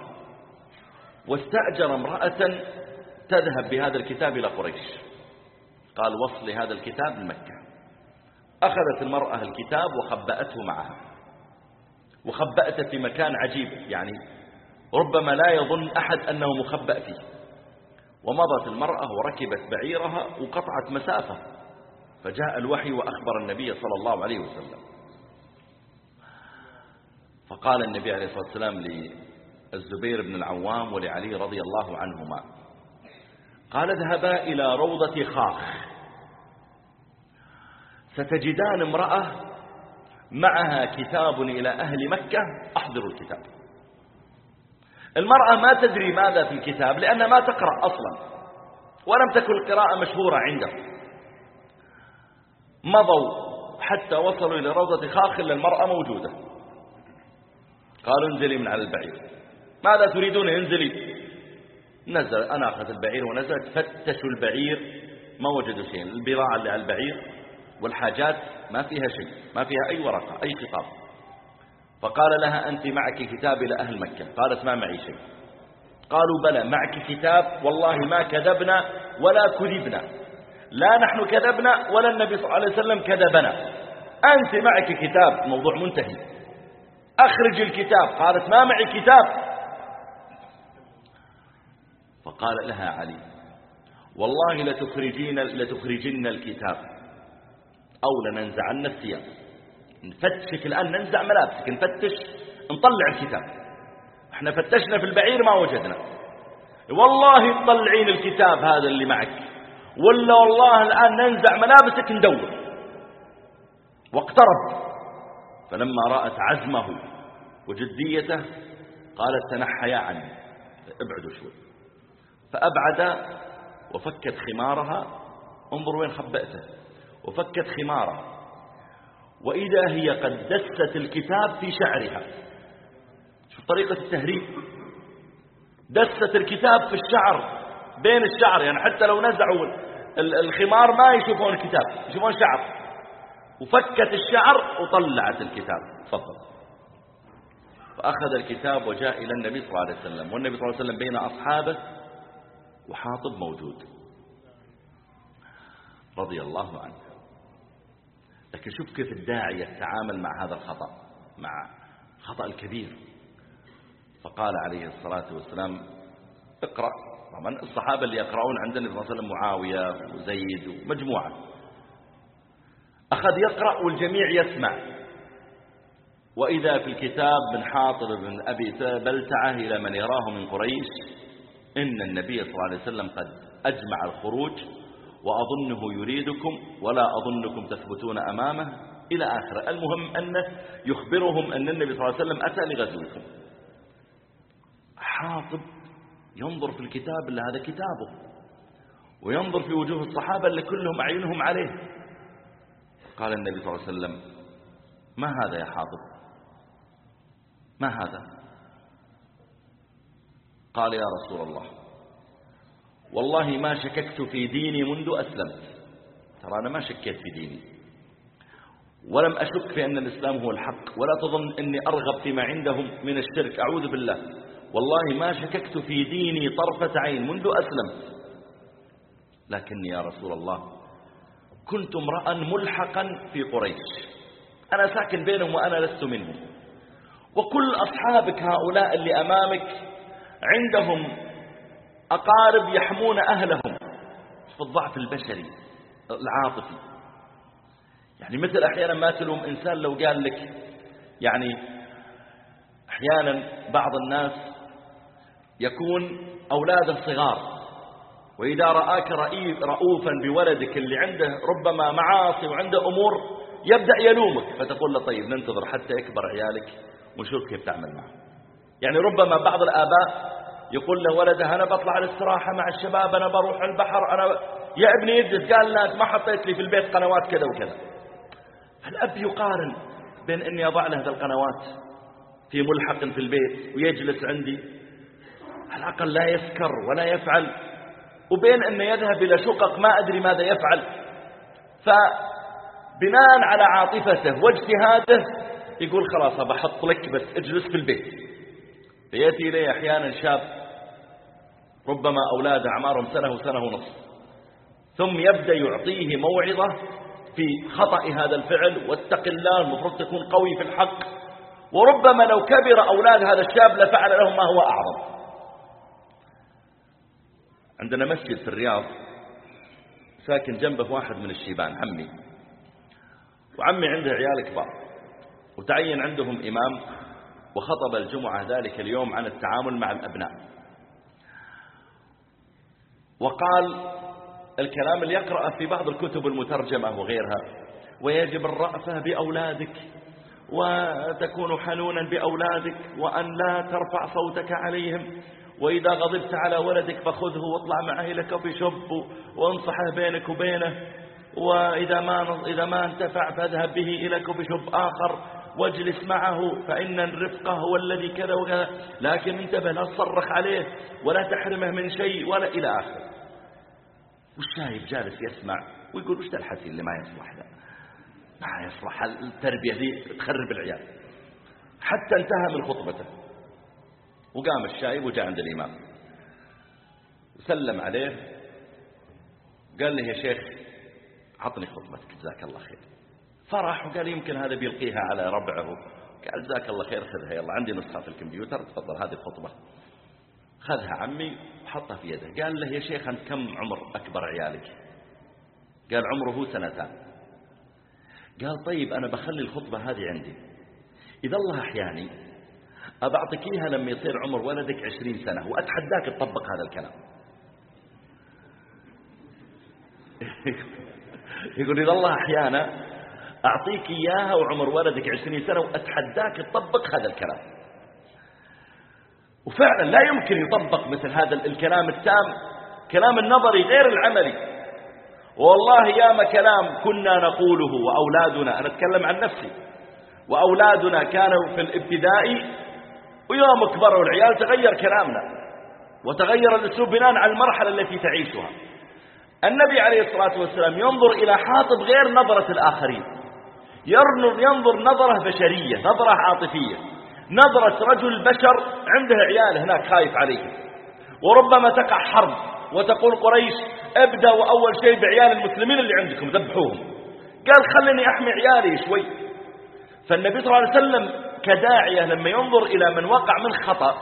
واستأجر امرأة تذهب بهذا الكتاب إلى قريش. قال وصل هذا الكتاب لمكة. أخذت المرأة الكتاب وخبأته معها. وخبأته في مكان عجيب يعني ربما لا يظن أحد أنه مخبأ فيه. ومضت المرأة وركبت بعيرها وقطعت مسافة. فجاء الوحي وأخبر النبي صلى الله عليه وسلم. فقال النبي عليه الصلاة والسلام للزبير بن العوام ولعلي رضي الله عنهما قال اذهبا إلى روضة خاخ ستجدان امرأة معها كتاب إلى أهل مكة أحضروا الكتاب. المرأة ما تدري ماذا في الكتاب لأنها ما تقرأ أصلا ولم تكن القراءة مشهورة عنده مضوا حتى وصلوا إلى روضة خاخ إلا المرأة موجودة. قالوا انزلي من على البعير. ماذا تريدون؟ انزلي. نزل أنا أخذ البعير ونزلت فتشوا البعير ما وجدوا شيء. البضاعة اللي على البعير والحاجات ما فيها شيء ما فيها أي ورقة أي خطاب. فقال لها أنت معك كتاب إلى أهل مكة. قالت ما معي شيء. قالوا بلى معك كتاب والله ما كذبنا ولا كذبنا. لا نحن كذبنا ولا النبي صلى الله عليه وسلم كذبنا. أنت معك كتاب موضوع منتهي. أخرج الكتاب. قالت ما معي كتاب. فقال لها علي والله لتخرجين, لتخرجن الكتاب أو لننزعن الثياب. نفتشك الآن ننزع ملابسك نفتش نطلع الكتاب. إحنا فتشنا في البعير ما وجدنا. والله تطلعين الكتاب هذا اللي معك. ولا والله الآن ننزع ملابسك ندور. واقترب. فلما رأت عزمه وجديته قالت تنحيا عني. ابعدوا شوي. فأبعد وفكت خمارها. انظر وين خبأته. وفكت خماره. وإذا هي قد دست الكتاب في شعرها. شوف طريقة التهريب. دست الكتاب في الشعر بين الشعر. يعني حتى لو نزعوا الخمار ما يشوفون الكتاب يشوفون شعر. وفكت الشعر وطلعت الكتاب تفضل. فأخذ الكتاب وجاء إلى النبي صلى الله عليه وسلم والنبي صلى الله عليه وسلم بين أصحابه وحاطب موجود. رضي الله عنه. لكن شوف كيف الداعية يتعامل مع هذا الخطأ مع خطأ الكبير. فقال عليه الصلاة والسلام اقرأ. طبعا الصحابة اللي يقرؤون عندنا صلى الله عليه وسلم معاوية وزيد ومجموعة. أخذ يقرأ والجميع يسمع. وإذا في الكتاب من حاطب بن أبي بلتعة إلى من يراه من قريش إن النبي صلى الله عليه وسلم قد أجمع الخروج وأظنه يريدكم ولا أظنكم تثبتون أمامه. إلى آخره المهم أنه يخبرهم أن النبي صلى الله عليه وسلم أتى لغزوكم. حاطب ينظر في الكتاب اللي هذا كتابه وينظر في وجوه الصحابة اللي كلهم أعينهم عليه. قال النبي صلى الله عليه وسلم ما هذا يا حاطب ما هذا؟ قال يا رسول الله والله ما شككت في ديني منذ أسلمت. ترى أنا ما شكيت في ديني. ولم أشك في أن الإسلام هو الحق ولا تظن أني أرغب فيما عندهم من الشرك أعوذ بالله. والله ما شككت في ديني طرفة عين منذ أسلمت. لكني يا رسول الله كنت امرأ ملحقا في قريش. أنا ساكن بينهم وأنا لست منهم. وكل أصحابك هؤلاء اللي أمامك عندهم أقارب يحمون أهلهم في الضعف البشري العاطفي. يعني مثل أحيانا ما تلوم إنسان لو قال لك يعني أحيانا بعض الناس يكون أولاده صغار. وإذا رآك رؤوفا بولدك اللي عنده ربما معاصي وعنده أمور يبدأ يلومك فتقول له طيب ننتظر حتى يكبر عيالك ونشوف كيف تعمل معه يعني ربما بعض الآباء يقول له ولده أنا بطلع الاستراحة مع الشباب أنا بروح البحر أنا ب... يا ابني يجلس قال لا ما حطيت لي في البيت قنوات كذا وكذا. الأب يقارن بين أني أضع له القنوات في ملحق في البيت ويجلس عندي على الأقل لا يسكر ولا يفعل. وبين أنه يذهب إلى شقق ما أدري ماذا يفعل. فبناء على عاطفته واجتهاده يقول خلاص بحط لك بس اجلس في البيت. فيأتي إليه أحيانا شاب ربما أولاد أعمارهم سنة وسنة ونصف ثم يبدأ يعطيه موعظة في خطأ هذا الفعل واتق الله المفروض تكون قوي في الحق. وربما لو كبر أولاد هذا الشاب لفعل لهم ما هو أعظم. عندنا مسجد في الرياض ساكن جنبه واحد من الشيبان عمي. وعمي عنده عيال كبار. وتعين عندهم إمام وخطب الجمعة ذلك اليوم عن التعامل مع الأبناء. وقال الكلام اللي يقرأ في بعض الكتب المترجمة وغيرها ويجب الرأفة بأولادك وتكون حنونا بأولادك وأن لا ترفع صوتك عليهم. وإذا غضبت على ولدك فخذه واطلع معه إلى كوفي شوب وانصحه بينك وبينه. وإذا ما, إذا ما انتفع فاذهب به إلى كوفي شوب آخر واجلس معه فإن الرفقة هو الذي كذا وكذا. لكن انتبه لا تصرخ عليه ولا تحرمه من شيء ولا إلى آخر. والشايب جالس يسمع ويقول وش الحسين اللي ما يصلح ذا؟ ما يصلح التربية ذي تخرب العيال. حتى انتهى من خطبته. وقام الشايب وجاء عند الإمام. وسلم عليه قال له يا شيخ عطني خطبتك جزاك الله خير. فرح وقال يمكن هذا بيلقيها على ربعه. قال جزاك الله خير خذها يلا عندي نسخة في الكمبيوتر تفضل هذه الخطبة. خذها عمي وحطها في يده. قال له يا شيخ أنت كم عمر أكبر عيالك؟ قال عمره سنتان. قال طيب أنا بخلي الخطبة هذه عندي. إذا الله أحياني أبعطك إياها لما يصير عمر ولدك عشرين سنة وأتحداك تطبق هذا الكلام. يقول إذا الله أحيانا أعطيك إياها وعمر ولدك عشرين سنة وأتحداك تطبق هذا الكلام. وفعلا لا يمكن يطبق مثل هذا الكلام التام كلام النظري غير العملي. والله ياما كلام كنا نقوله وأولادنا أنا أتكلم عن نفسي. وأولادنا كانوا في الابتدائي ويوم كبروا العيال تغير كلامنا وتغير الأسلوب بناء على المرحلة التي تعيشها. النبي عليه الصلاة والسلام ينظر إلى حاطب غير نظرة الآخرين. ينظر نظرة بشرية نظرة عاطفية. نظرة رجل بشر عنده عيال هناك خايف عليه. وربما تقع حرب وتقول قريش ابدأوا أول شيء بعيال المسلمين اللي عندكم ذبحوهم. قال خلني أحمي عيالي شوي. فالنبي صلى الله عليه وسلم كداعية لما ينظر إلى من وقع من خطأ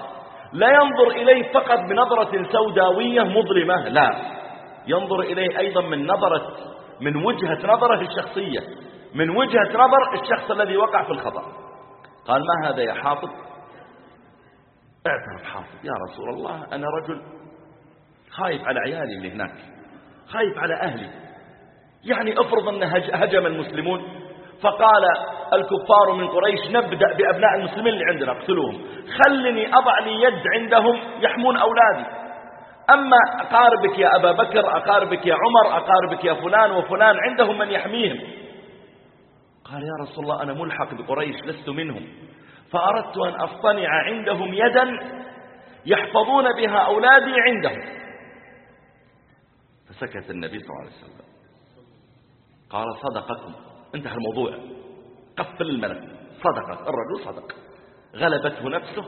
لا ينظر إليه فقط بنظرة سوداوية مظلمة لا. ينظر إليه أيضا من نظرة من وجهة نظره الشخصية من وجهة نظر الشخص الذي وقع في الخطأ. قال ما هذا يا حافظ اعترف حافظ يا رسول الله أنا رجل خايف على عيالي اللي هناك خايف على أهلي. يعني افرض أن هجم المسلمون فقال الكفار من قريش نبدأ بأبناء المسلمين اللي عندنا اقتلوهم. خلني أضع لي يد عندهم يحمون أولادي. أما أقاربك يا أبا بكر أقاربك يا عمر أقاربك يا فلان وفلان عندهم من يحميهم؟ قال يا رسول الله أنا ملحق بقريش لست منهم. فأردت أن أصطنع عندهم يدا يحفظون بها أولادي عندهم. فسكت النبي صلى الله عليه وسلم. قال صدقكم. انتهى الموضوع. قفل الملك صدق الرجل صدق. غلبته نفسه.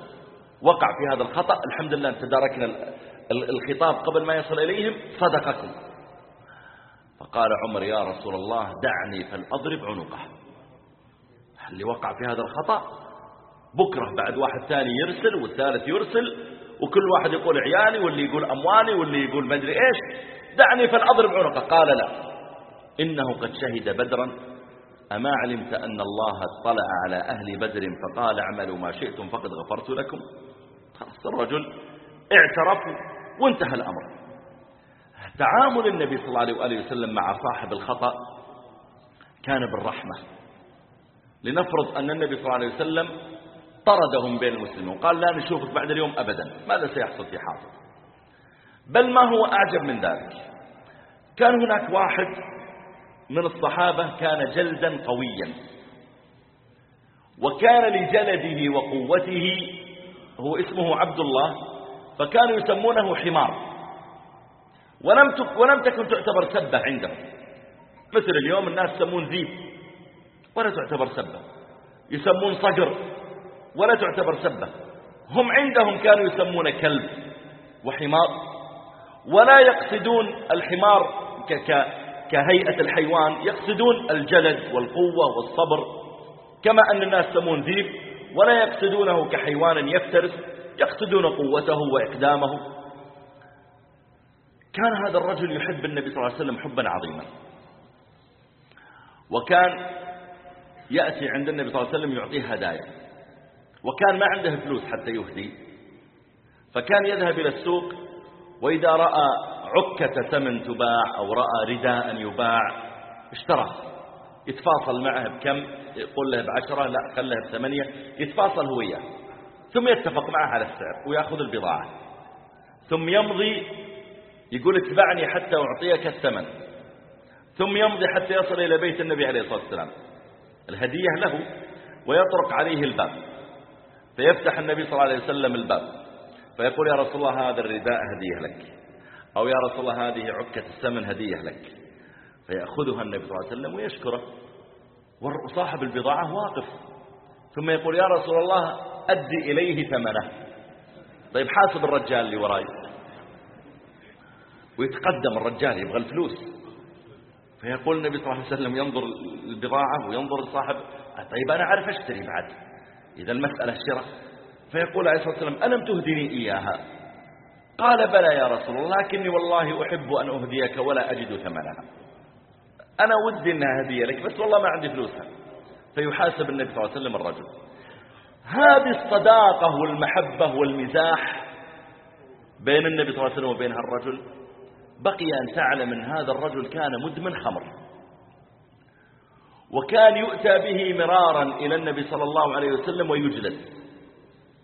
وقع في هذا الخطأ. الحمد لله تداركنا الخطاب قبل ما يصل إليهم. صدقكم. فقال عمر يا رسول الله دعني فلأضرب عنقه. اللي وقع في هذا الخطأ؟ بكرة بعد واحد ثاني يرسل والثالث يرسل وكل واحد يقول عيالي واللي يقول أموالي واللي يقول مدري إيش. دعني فلأضرب عنقه. قال لا. إنه قد شهد بدرا أما علمت أن الله اطلع على أهل بدر فقال اعملوا ما شئتم فقد غفرت لكم. خلاص الرجل اعترف وانتهى الأمر. تعامل النبي صلى الله عليه وسلم مع صاحب الخطأ كان بالرحمة. لنفرض أن النبي صلى الله عليه وسلم طردهم بين المسلمين وقال لا نشوفك بعد اليوم أبدا ماذا سيحصل في حاصل؟ بل ما هو أعجب من ذلك؟ كان هناك واحد من الصحابة كان جلدا قويا. وكان لجلده وقوته هو اسمه عبد الله فكانوا يسمونه حمار. ولم ولم تكن تعتبر سبة عندهم. مثل اليوم الناس يسمون ذيب ولا تعتبر سبة. يسمون صقر ولا تعتبر سبة. هم عندهم كانوا يسمون كلب وحمار. ولا يقصدون الحمار كهيئة الحيوان يقصدون الجلد والقوة والصبر كما أن الناس يسمون ذيب ولا يقصدونه كحيوان يفترس يقصدون قوته وإقدامه. كان هذا الرجل يحب النبي صلى الله عليه وسلم حبا عظيما. وكان يأتي عند النبي صلى الله عليه وسلم يعطيه هدايا. وكان ما عنده فلوس حتى يهدي. فكان يذهب إلى السوق وإذا رأى عكة ثمن تباع أو رأى رداء يباع. اشترى. يتفاصل معه بكم؟ يقول له بعشرة لا خله بثمانية. يتفاصل هو إياه ثم يتفق معه على السعر ويأخذ البضاعة. ثم يمضي يقول اتبعني حتى أعطيك الثمن. ثم يمضي حتى يصل إلى بيت النبي عليه الصلاة والسلام. الهدية له ويطرق عليه الباب. فيفتح النبي صلى الله عليه وسلم الباب. فيقول يا رسول الله هذا الرداء هدية لك. أو يا رسول الله هذه عكة السمن هدية لك. فيأخذها النبي صلى الله عليه وسلم ويشكره. وصاحب البضاعة واقف. ثم يقول يا رسول الله أدي إليه ثمنه. طيب حاسب الرجال اللي وراي. ويتقدم الرجال يبغى الفلوس. فيقول النبي صلى الله عليه وسلم ينظر البضاعة وينظر الصاحب طيب أنا أعرف أشتري بعد. إذا المسألة الشراء. فيقول عليه الصلاة والسلام ألم تهدني إياها؟ قال بلى يا رسول الله لكني والله أحب أن أهديك ولا أجد ثمنها. أنا ودي أنها هدية لك بس والله ما عندي فلوسها. فيحاسب النبي صلى الله عليه وسلم الرجل. هذه الصداقة والمحبة والمزاح بين النبي صلى الله عليه وسلم وبين هالرجل بقي أن تعلم أن هذا الرجل كان مدمن خمر. وكان يؤتى به مرارا إلى النبي صلى الله عليه وسلم ويجلد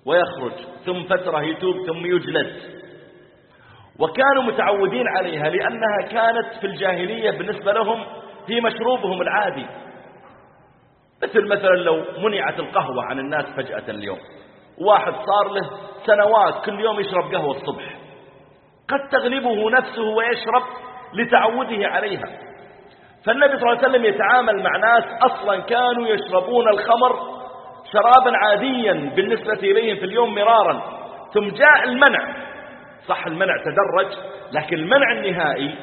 ويخرج ثم فترة يتوب ثم يجلد وكانوا متعودين عليها لأنها كانت في الجاهلية بالنسبة لهم هي مشروبهم العادي. مثل مثلا لو منعت القهوة عن الناس فجأة اليوم. واحد صار له سنوات كل يوم يشرب قهوة الصبح. قد تغلبه نفسه ويشرب لتعوده عليها. فالنبي صلى الله عليه وسلم يتعامل مع ناس أصلا كانوا يشربون الخمر شرابا عاديا بالنسبة إليهم في اليوم مرارا. ثم جاء المنع. صح المنع تدرج لكن المنع النهائي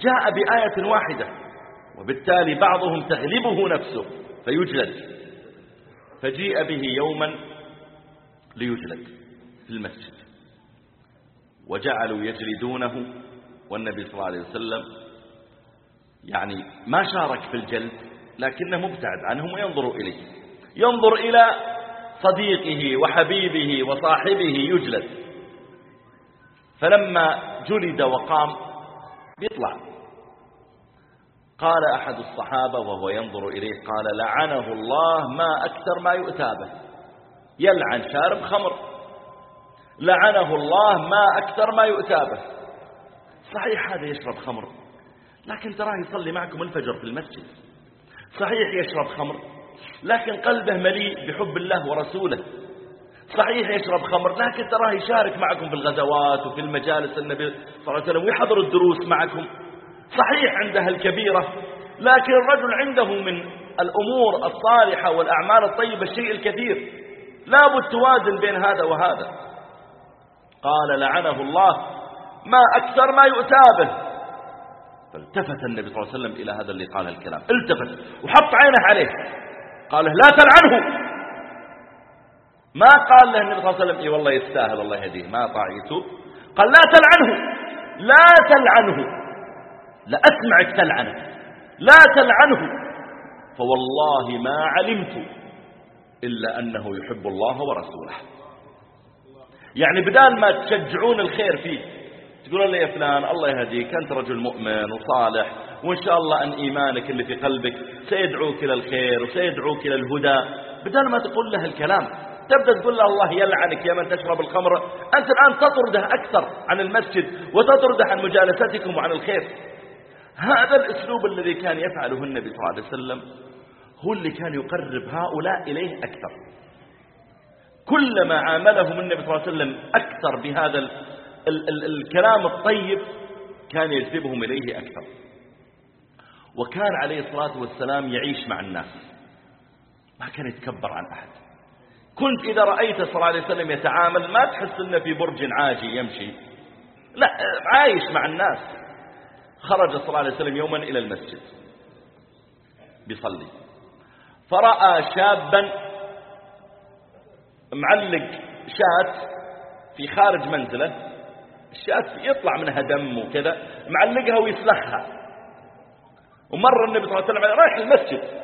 جاء بآية واحدة وبالتالي بعضهم تغلبه نفسه فيجلد. فجيء به يوما ليجلد في المسجد. وجعلوا يجلدونه والنبي صلى الله عليه وسلم يعني ما شارك في الجلد لكنه مبتعد عنهم وينظر إليه. ينظر إلى صديقه وحبيبه وصاحبه يجلد. فلما جلد وقام بيطلع. قال أحد الصحابة وهو ينظر إليه قال لعنه الله ما أكثر ما يؤتى به. يلعن شارب خمر. لعنه الله ما أكثر ما يؤتى به. صحيح هذا يشرب خمر لكن تراه يصلي معكم الفجر في المسجد. صحيح يشرب خمر لكن قلبه مليء بحب الله ورسوله. صحيح يشرب خمر لكن تراه يشارك معكم في الغزوات وفي المجالس النبي صلى الله عليه وسلم ويحضر الدروس معكم. صحيح عنده الكبيرة لكن الرجل عنده من الأمور الصالحة والأعمال الطيبة الشيء الكثير. لابد توازن بين هذا وهذا. قال لعنه الله ما أكثر ما يؤتى به. فالتفت النبي صلى الله عليه وسلم إلى هذا اللي قال الكلام. التفت وحط عينه عليه. قال لا تلعنه. ما قال له النبي صلى الله عليه وسلم إي والله يستاهل الله يهديه ما طاع يتوب قال لا تلعنه لا تلعنه لا أسمعك تلعنه لا تلعنه. فوالله ما علمت إلا أنه يحب الله ورسوله. يعني بدال ما تشجعون الخير فيه تقولون لي يا فلان الله يهديك أنت رجل مؤمن وصالح وإن شاء الله أن إيمانك اللي في قلبك سيدعوك إلى الخير وسيدعوك إلى الهدى. بدل ما تقول له الكلام تبدأ تقول له الله يلعنك يا من تشرب الخمر. أنت الآن تطرده أكثر عن المسجد وتطرده عن مجالستكم وعن الخير. هذا الأسلوب الذي كان يفعله النبي صلى الله عليه وسلم هو اللي كان يقرب هؤلاء إليه أكثر. كلما عاملهم النبي صلى الله عليه وسلم أكثر بهذا ال ال ال الكلام الطيب كان يجذبهم إليه أكثر. وكان عليه الصلاة والسلام يعيش مع الناس. ما كان يتكبر عن أحد. كنت إذا رأيت صلى الله عليه وسلم يتعامل ما تحس أنه في برج عاجي يمشي. لا عايش مع الناس. خرج صلى الله عليه وسلم يوما إلى المسجد. بيصلي. فرأى شابا معلق شاة في خارج منزله. الشاة يطلع منها دم وكذا معلقها ويسلخها. ومر النبي صلى الله عليه وسلم رايح المسجد.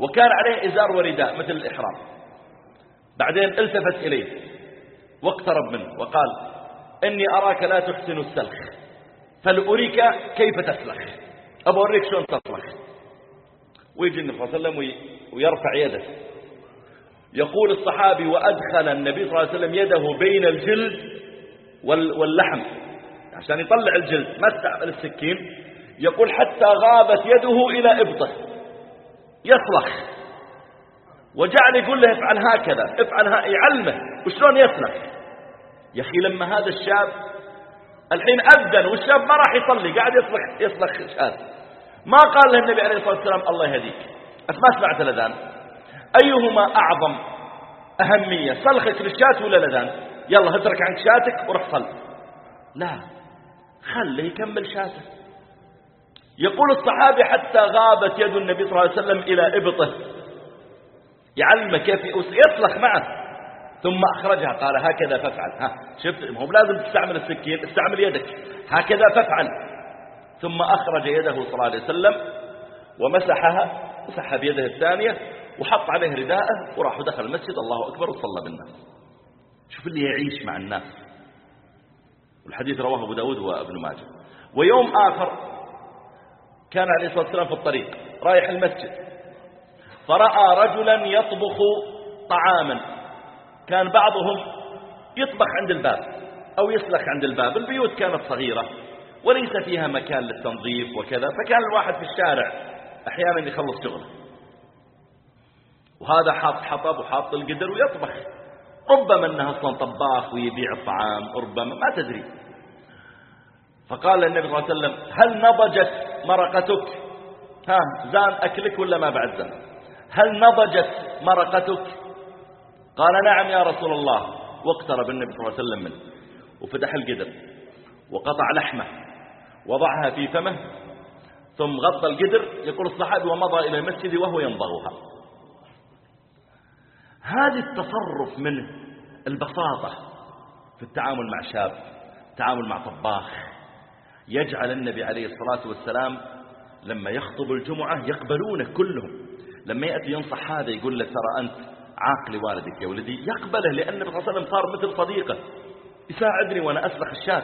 وكان عليه إزار ورداء مثل الإحرام. بعدين التفت إليه واقترب منه وقال إني أراك لا تحسن السلخ فلأريك كيف تسلخ؟ أبو أوريك شلون تسلخ؟ ويجي النبي صلى الله عليه وسلم ويرفع يده. يقول الصحابي وأدخل النبي صلى الله عليه وسلم يده بين الجلد واللحم. عشان يطلع الجلد ما السكين. يقول حتى غابت يده إلى إبطه. يصلخ وجعل يقول له افعل هكذا افعل ها يعلمه. وشلون يصلخ يا أخي لما هذا الشاب الحين أذن والشاب ما راح يصلي قاعد يصلخ يصلخ شاب ما قال له النبي عليه الصلاة والسلام الله يهديك. ما سمعت الأذان؟ أيهما أعظم أهمية؟ صلخك للشاة ولا الأذان؟ يلا اترك عنك شاتك وروح صل. لا خله يكمل شاته يقول الصحابي حتى غابت يد النبي صلى الله عليه وسلم إلى إبطه. يعلمه كيف يصلخ معه. ثم أخرجها قال هكذا فافعل. ها شفت؟ هو لازم تستعمل السكين استعمل يدك. هكذا فافعل. ثم أخرج يده صلى الله عليه وسلم ومسحها مسحها بيده الثانية وحط عليه رداءه وراح ودخل المسجد. الله أكبر وصلى بالناس. شوف اللي يعيش مع الناس. والحديث رواه أبو داود وابن ماجه. ويوم آخر كان عليه الصلاة والسلام في الطريق رايح المسجد. فرأى رجلا يطبخ طعاما. كان بعضهم يطبخ عند الباب أو يسلخ عند الباب. البيوت كانت صغيرة وليس فيها مكان للتنظيف وكذا فكان الواحد في الشارع أحيانا يخلص شغله. وهذا حاط حطب وحاط القدر ويطبخ. ربما أنه أصلا طباخ ويبيع الطعام ربما ما تدري. فقال النبي صلى الله عليه وسلم هل نضجت؟ مرقتك. ها زان أكلك ولا ما بعد زان؟ هل نضجت مرقتك؟ قال نعم يا رسول الله. واقترب النبي صلى الله عليه وسلم منه. وفتح القدر وقطع لحمه وضعها في فمه ثم غطى القدر. يقول الصحابي ومضى إلى المسجد وهو ينضغها هذا التصرف منه البساطة في التعامل مع شاب التعامل مع طباخ يجعل النبي عليه الصلاة والسلام لما يخطب الجمعة يقبلونه كلهم. لما يأتي ينصح هذا يقول له ترى أنت عاقل والدك يا ولدي. يقبله لأن النبي صلى الله عليه وسلم صار مثل صديقه. يساعدني وأنا أسلخ الشاة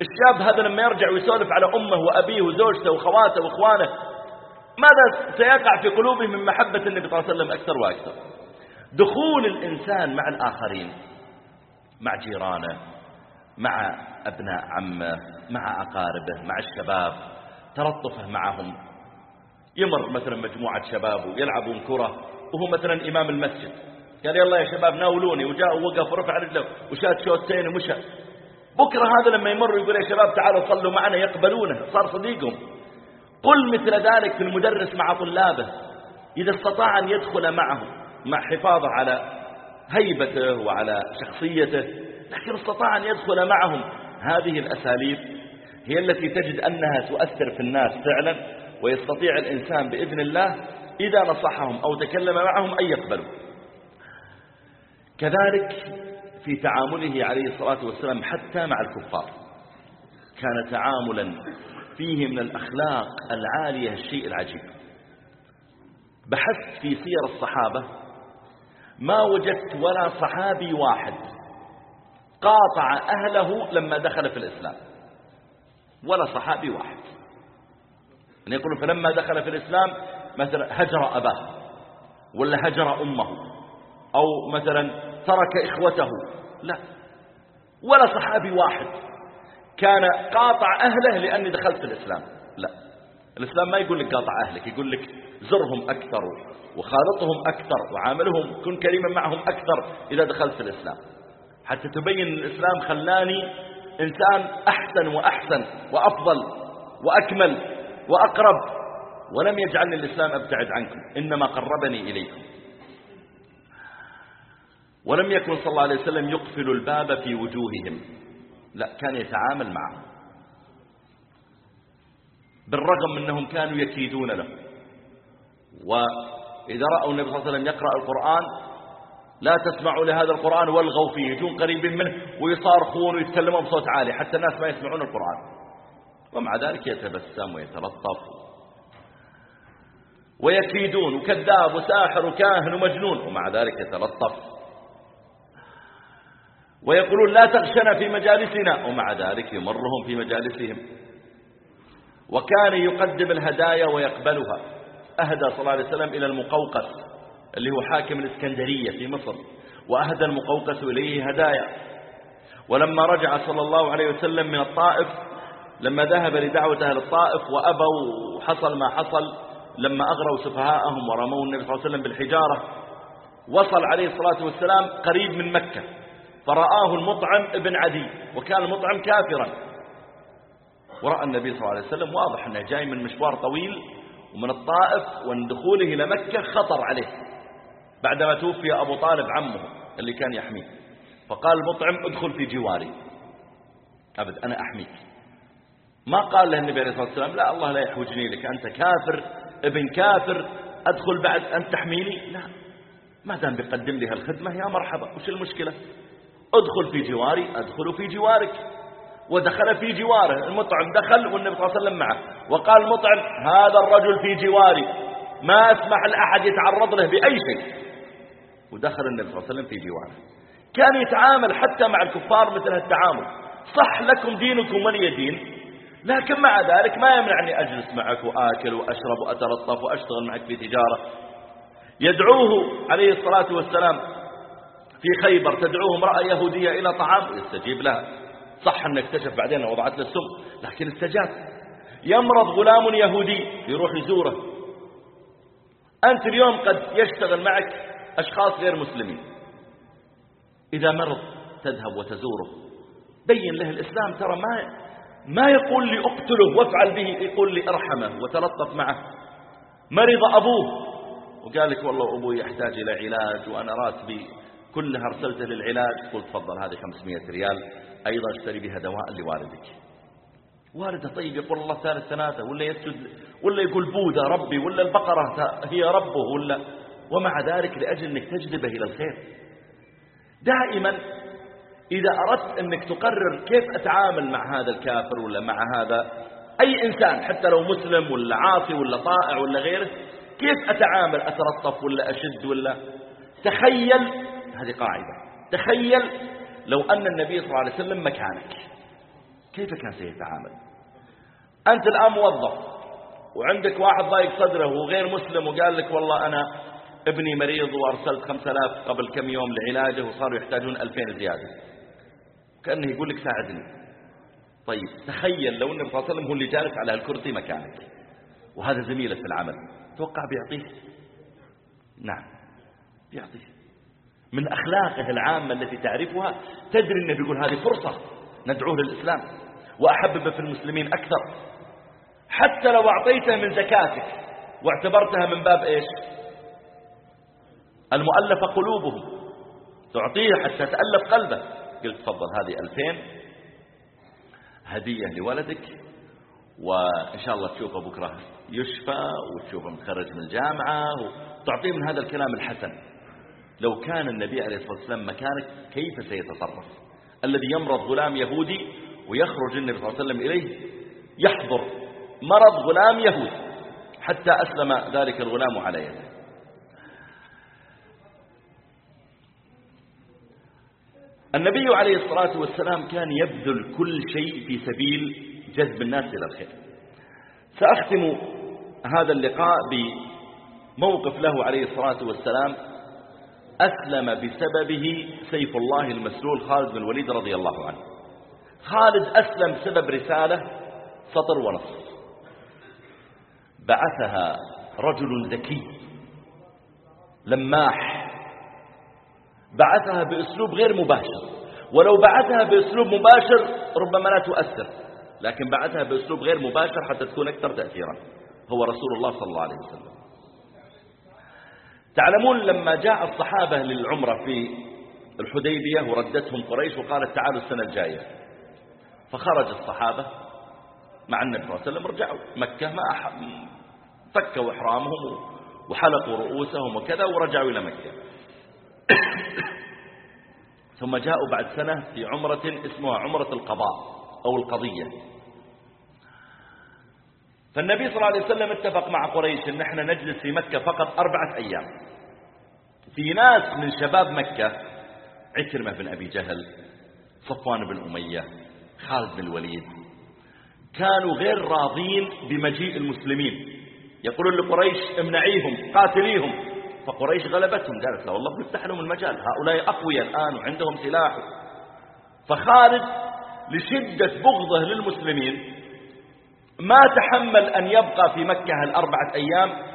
الشاب هذا لما يرجع ويسولف على أمه وأبيه وزوجته وخواته وإخوانه ماذا سيقع في قلوبهم من محبة النبي صلى الله عليه وسلم أكثر وأكثر؟ دخول الإنسان مع الآخرين مع جيرانه مع أبناء عمه مع أقاربه مع الشباب تلطفه معهم. يمر مثلا مجموعة شباب ويلعبون كرة وهو مثلا إمام المسجد. قال يلا يا شباب ناولوني وجاء ووقف ورفع رجله وشات شوتين ومشى. بكرة هذا لما يمر يقول يا شباب تعالوا صلوا معنا يقبلونه صار صديقهم. قل مثل ذلك في المدرس مع طلابه. إذا استطاع أن يدخل معهم مع حفاظه على هيبته وعلى شخصيته لكن استطاع أن يدخل معهم. هذه الأساليب هي التي تجد أنها تؤثر في الناس فعلا ويستطيع الإنسان بإذن الله إذا نصحهم أو تكلم معهم أن يقبلوا. كذلك في تعامله عليه الصلاة والسلام حتى مع الكفار كان تعاملا فيه من الأخلاق العالية الشيء العجيب. بحثت في سير الصحابة ما وجدت ولا صحابي واحد قاطع أهله لما دخل في الإسلام. ولا صحابي واحد. أن يقولون فلما دخل في الإسلام مثلا هجر أباه ولا هجر أمه أو مثلا ترك إخوته. لا. ولا صحابي واحد. كان قاطع أهله لأني دخلت في الإسلام. لا. الإسلام ما يقول لك قاطع أهلك يقول لك زرهم أكثر وخالطهم أكثر وعاملهم كن كريما معهم أكثر إذا دخلت في الإسلام. حتى تبين الإسلام خلاني إنسان أحسن وأحسن وأفضل وأكمل وأقرب ولم يجعلني الإسلام أبتعد عنكم إنما قربني إليكم. ولم يكن صلى الله عليه وسلم يقفل الباب في وجوههم لا كان يتعامل معهم بالرغم أنهم كانوا يكيدون له. وإذا رأوا النبي صلى الله عليه وسلم يقرأ القرآن لا تسمعوا لهذا القرآن والغوا فيه. يجون قريب منه ويصارخون ويتكلمون بصوت عالي. حتى الناس ما يسمعون القرآن. ومع ذلك يتبسم ويتلطف. ويكيدون وكذاب وساحر وكاهن ومجنون. ومع ذلك يتلطف. ويقولون لا تغشنا في مجالسنا. ومع ذلك يمرهم في مجالسهم. وكان يقدم الهدايا ويقبلها. أهدى صلى الله عليه وسلم إلى المقوقس. اللي هو حاكم الإسكندرية في مصر وأهدى المقوقس إليه هدايا. ولما رجع صلى الله عليه وسلم من الطائف لما ذهب لدعوة أهل الطائف وأبوا وحصل ما حصل لما أغروا سفهاءهم ورموا النبي صلى الله عليه وسلم بالحجارة وصل عليه الصلاة والسلام قريب من مكة. فرآه المطعم ابن عدي وكان المطعم كافرا. ورأى النبي صلى الله عليه وسلم واضح أنه جاي من مشوار طويل ومن الطائف وان دخوله إلى مكة خطر عليه. بعدما توفي أبو طالب عمه اللي كان يحميه فقال المطعم ادخل في جواري. أبد أنا أحميك. ما قال له النبي عليه الصلاة والسلام لا الله لا يحوجني لك أنت كافر ابن كافر أدخل بعد أن تحميني لا ما دام بيقدم لي هالخدمة يا مرحبا وش المشكلة؟ ادخل في جواري أدخل في جوارك. ودخل في جواره المطعم دخل والنبي صلى الله عليه وسلم معه. وقال المطعم هذا الرجل في جواري ما أسمح لأحد يتعرض له بأي شيء. ودخل النبي صلى الله عليه وسلم في جواره. كان يتعامل حتى مع الكفار مثل هالتعامل. صح لكم دينكم ولي دين لكن مع ذلك ما يمنعني أجلس معك وآكل وأشرب وأتلطف وأشتغل معك في تجارة. يدعوه عليه الصلاة والسلام في خيبر تدعوه امرأة يهودية إلى طعام يستجيب لها. صح أن اكتشف بعدين وضعت له السم لكن استجاب. يمرض غلام يهودي يروح يزوره. أنت اليوم قد يشتغل معك أشخاص غير مسلمين. إذا مرض تذهب وتزوره. بين له الإسلام ترى ما ما يقول لي اقتله وافعل به يقول لي ارحمه وتلطف معه. مرض أبوه. وقال لك والله أبوي يحتاج إلى علاج وأنا راتبي كلها أرسلته للعلاج. قلت تفضل هذه 500 ريال. أيضا اشتري بها دواء لوالدك. والده طيب يقول الله ثالث ثلاثة ولا يسجد ولا يقول بوذا ربي ولا البقرة هي ربه ولا ومع ذلك لأجل أنك تجذبه إلى الخير. دائما إذا أردت أنك تقرر كيف أتعامل مع هذا الكافر ولا مع هذا أي إنسان حتى لو مسلم ولا عاصي ولا طائع ولا غيره كيف أتعامل؟ أتلطف ولا أشد ولا؟ تخيل هذه قاعدة. تخيل لو أن النبي صلى الله عليه وسلم مكانك. كيف كان سيتعامل؟ أنت الآن موظف وعندك واحد ضايق صدره وغير مسلم وقال لك والله أنا ابني مريض وأرسلت خمسة آلاف قبل كم يوم لعلاجه وصاروا يحتاجون ألفين زيادة. كأنه يقول لك ساعدني. طيب تخيل لو النبي صلى الله عليه وسلم هو اللي جالس على الكرسي مكانك. وهذا زميلة في العمل. توقع بيعطيه نعم بيعطيه من أخلاقه العامة التي تعرفها تدري أنه بيقول هذه فرصة ندعوه للإسلام. وأحببه في المسلمين أكثر. حتى لو أعطيته من زكاتك واعتبرتها من باب إيش؟ المؤلفة قلوبهم. تعطيه حتى تألف قلبه قلت تفضل هذه ألفين هدية لولدك وإن شاء الله تشوفه بكرة يشفى وتشوفه متخرج من الجامعة وتعطيه من هذا الكلام الحسن. لو كان النبي عليه الصلاة والسلام مكانك كيف سيتصرف؟ الذي يمرض غلام يهودي ويخرج النبي صلى الله عليه وسلم إليه يحضر مرض غلام يهودي حتى أسلم ذلك الغلام على يده. النبي عليه الصلاة والسلام كان يبذل كل شيء في سبيل جذب الناس إلى الخير. سأختم هذا اللقاء بموقف له عليه الصلاة والسلام أسلم بسببه سيف الله المسلول خالد بن الوليد رضي الله عنه. خالد أسلم بسبب رسالة سطر ونصف بعثها رجل ذكي لماح. بعثها بأسلوب غير مباشر. ولو بعثها بأسلوب مباشر ربما لا تؤثر. لكن بعثها بأسلوب غير مباشر حتى تكون أكثر تأثيرا. هو رسول الله صلى الله عليه وسلم. تعلمون لما جاء الصحابة للعمرة في الحديبية وردتهم قريش وقالت تعالوا السنة الجاية. فخرج الصحابة مع النبي صلى الله عليه وسلم رجعوا مكة ما. فكوا إحرامهم وحلقوا رؤوسهم وكذا ورجعوا إلى مكة. ثم جاءوا بعد سنة في عمرة اسمها عمرة القضاء أو القضية. فالنبي صلى الله عليه وسلم اتفق مع قريش إن إحنا نجلس في مكة فقط أربعة أيام. في ناس من شباب مكة عكرمة بن أبي جهل صفوان بن أمية خالد بن الوليد كانوا غير راضين بمجيء المسلمين. يقولون لقريش امنعيهم قاتليهم. فقريش غلبتهم. قالت لا والله بنفتح لهم المجال. هؤلاء أقوياء الآن وعندهم سلاح. فخالد لشدة بغضه للمسلمين ما تحمل أن يبقى في مكة الأربعة أيام.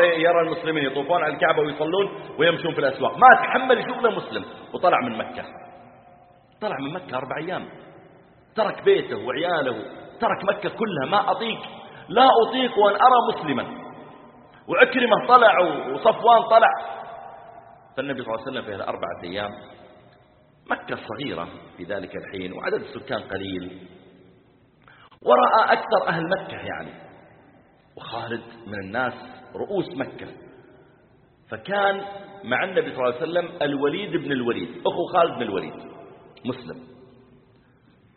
يرى المسلمين يطوفون على الكعبة ويصلون ويمشون في الأسواق. ما تحمل يشوف مسلم وطلع من مكة. طلع من مكة أربع أيام. ترك بيته وعياله. ترك مكة كلها. ما أطيق. لا أطيق وأن أرى مسلما. وعكرمة طلع وصفوان طلع. فالنبي صلى الله عليه وسلم في الأربعة أيام مكة صغيرة في ذلك الحين وعدد السكان قليل. ورأى أكثر أهل مكة يعني. وخالد من الناس رؤوس مكة. فكان مع النبي صلى الله عليه وسلم الوليد بن الوليد أخو خالد بن الوليد مسلم.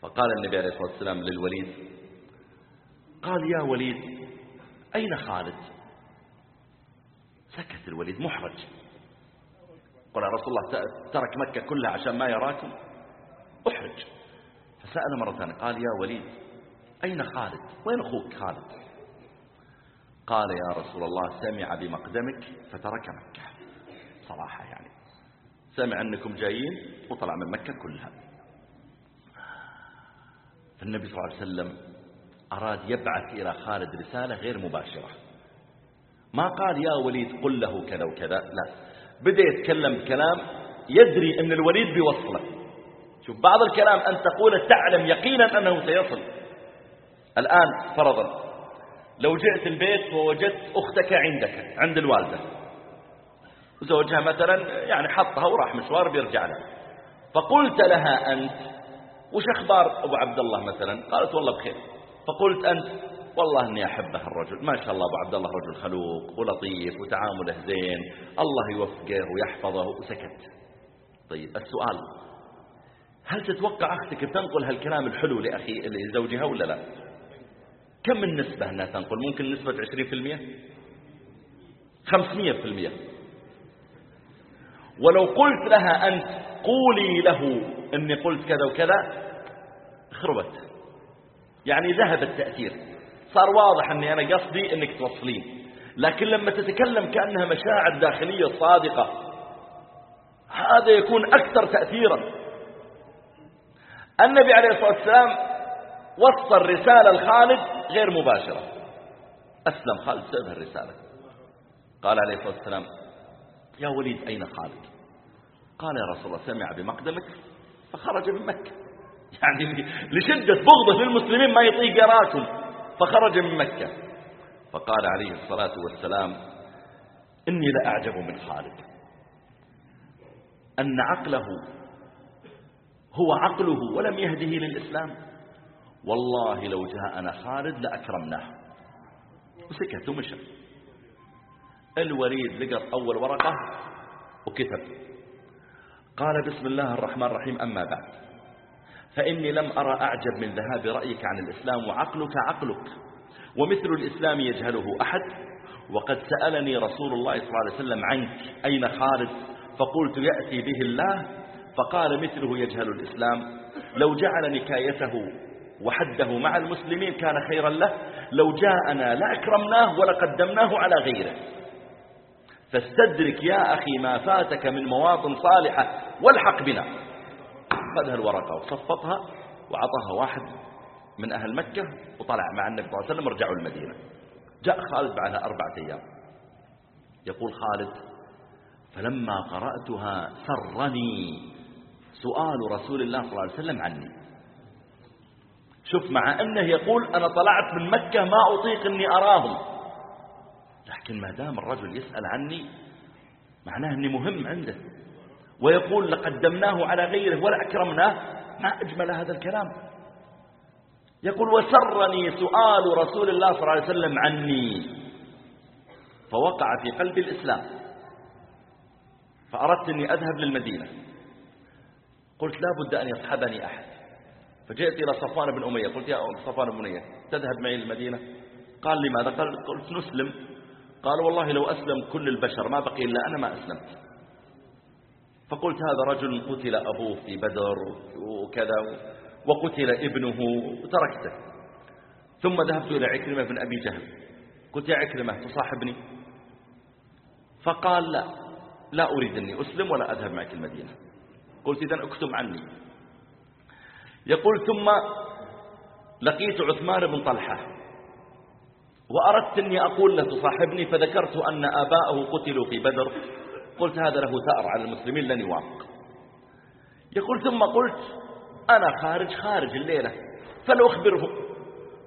فقال النبي عليه الصلاة والسلام للوليد قال يا وليد أين خالد؟ سكت الوليد محرج. قال رسول الله ترك مكة كلها عشان ما يراكم؟ أحرج. فسأل مرة ثانية قال يا وليد أين خالد؟ وين أخوك خالد؟ قال يا رسول الله سمع بمقدمك فترك مكة. صراحة يعني سمع أنكم جايين وطلع من مكة كلها. فالنبي صلى الله عليه وسلم أراد يبعث إلى خالد رسالة غير مباشرة. ما قال يا وليد قل له كذا وكذا. لا. بدأ يتكلم بكلام يدري أن الوليد بيوصله شوف بعض الكلام أن تقول تعلم يقينا أنه سيصل. الآن فرضا لو جئت البيت ووجدت أختك عندك عند الوالدة زوجها مثلا يعني حطها وراح مشوار بيرجع لها. فقلت لها أنت وش أخبار أبو عبد الله مثلا؟ قالت والله بخير. فقلت أنت والله أني أحبه الرجل. ما شاء الله أبو عبد الله رجل خلوق ولطيف وتعامله زين. الله يوفقه ويحفظه. وسكت طيب السؤال. هل تتوقع أختك تنقل هالكلام الحلو لأخي لزوجها ولا لا؟ كم النسبة أنها تنقل؟ ممكن نسبة 20% 500% ولو قلت لها أنت قولي له أني قلت كذا وكذا خربت. يعني ذهب التأثير. صار واضح أني أنا قصدي أنك توصلين. لكن لما تتكلم كأنها مشاعر داخلية صادقة هذا يكون أكثر تأثيرا. النبي عليه الصلاة والسلام وصل رسالة لخالد غير مباشرة. أسلم خالد سأل الرسالة قال عليه الصلاة والسلام يا وليد أين خالد؟ قال يا رسول الله سمع بمقدمك. فخرج من مكة. يعني لشدة بغضة للمسلمين ما يطيق يراكم. فخرج من مكة. فقال عليه الصلاة والسلام إني لأعجب من خالد أن عقله هو عقله ولم يهده للإسلام. والله لو جاءنا خالد لأكرمناه. وسكت ومشى. الوليد لقط أول ورقة وكتب. قال بسم الله الرحمن الرحيم أما بعد. فإني لم أرى أعجب من ذهاب رأيك عن الإسلام وعقلك عقلك. ومثل الإسلام يجهله أحد وقد سألني رسول الله صلى الله عليه وسلم عنك أين خالد؟ فقلت يأتي به الله. فقال مثله يجهل الإسلام. لو جعل نكايته وحده مع المسلمين كان خيرا له. لو جاءنا لأكرمناه ولقدمناه على غيره. فاستدرك يا أخي ما فاتك من مواطن صالحة والحق بنا. خذها الورقة وصفطها وعطاها واحد من أهل مكة وطلع مع النبي صلى الله عليه وسلم ورجعوا المدينة. جاء خالد بعدها أربعة أيام. يقول خالد فلما قرأتها سرني سؤال رسول الله صلى الله عليه وسلم عني. شوف مع أنه يقول أنا طلعت من مكة ما أطيق أني أراهم. لكن ما دام الرجل يسأل عني معناه أني مهم عنده. ويقول لقدمناه على غيره ولا أكرمناه. ما أجمل هذا الكلام. يقول وسرني سؤال رسول الله صلى الله عليه وسلم عني. فوقع في قلبي الإسلام. فأردت أني أذهب للمدينة. قلت لا بد أن يصحبني أحد. فجئت إلى صفوان بن أمية. قلت يا صفوان بن أمية تذهب معي المدينة قال لماذا؟ قال قلت نسلم. قال والله لو أسلم كل البشر ما بقي إلا أنا ما أسلمت. فقلت هذا رجل قتل أبوه في بدر وكذا وقتل ابنه وتركته. ثم ذهبت إلى عكرمة بن أبي جهل. قلت يا عكرمة تصاحبني؟ فقال لا لا أريد أني أسلم ولا أذهب معك المدينة. قلت إذن اكتم عني. يقول ثم لقيت عثمان بن طلحة. وأردت أني أقول له تصاحبني فذكرت أن آباءه قتلوا في بدر. قلت هذا له ثأر على المسلمين لن يوافق. يقول ثم قلت أنا خارج خارج الليلة فلأخبرهم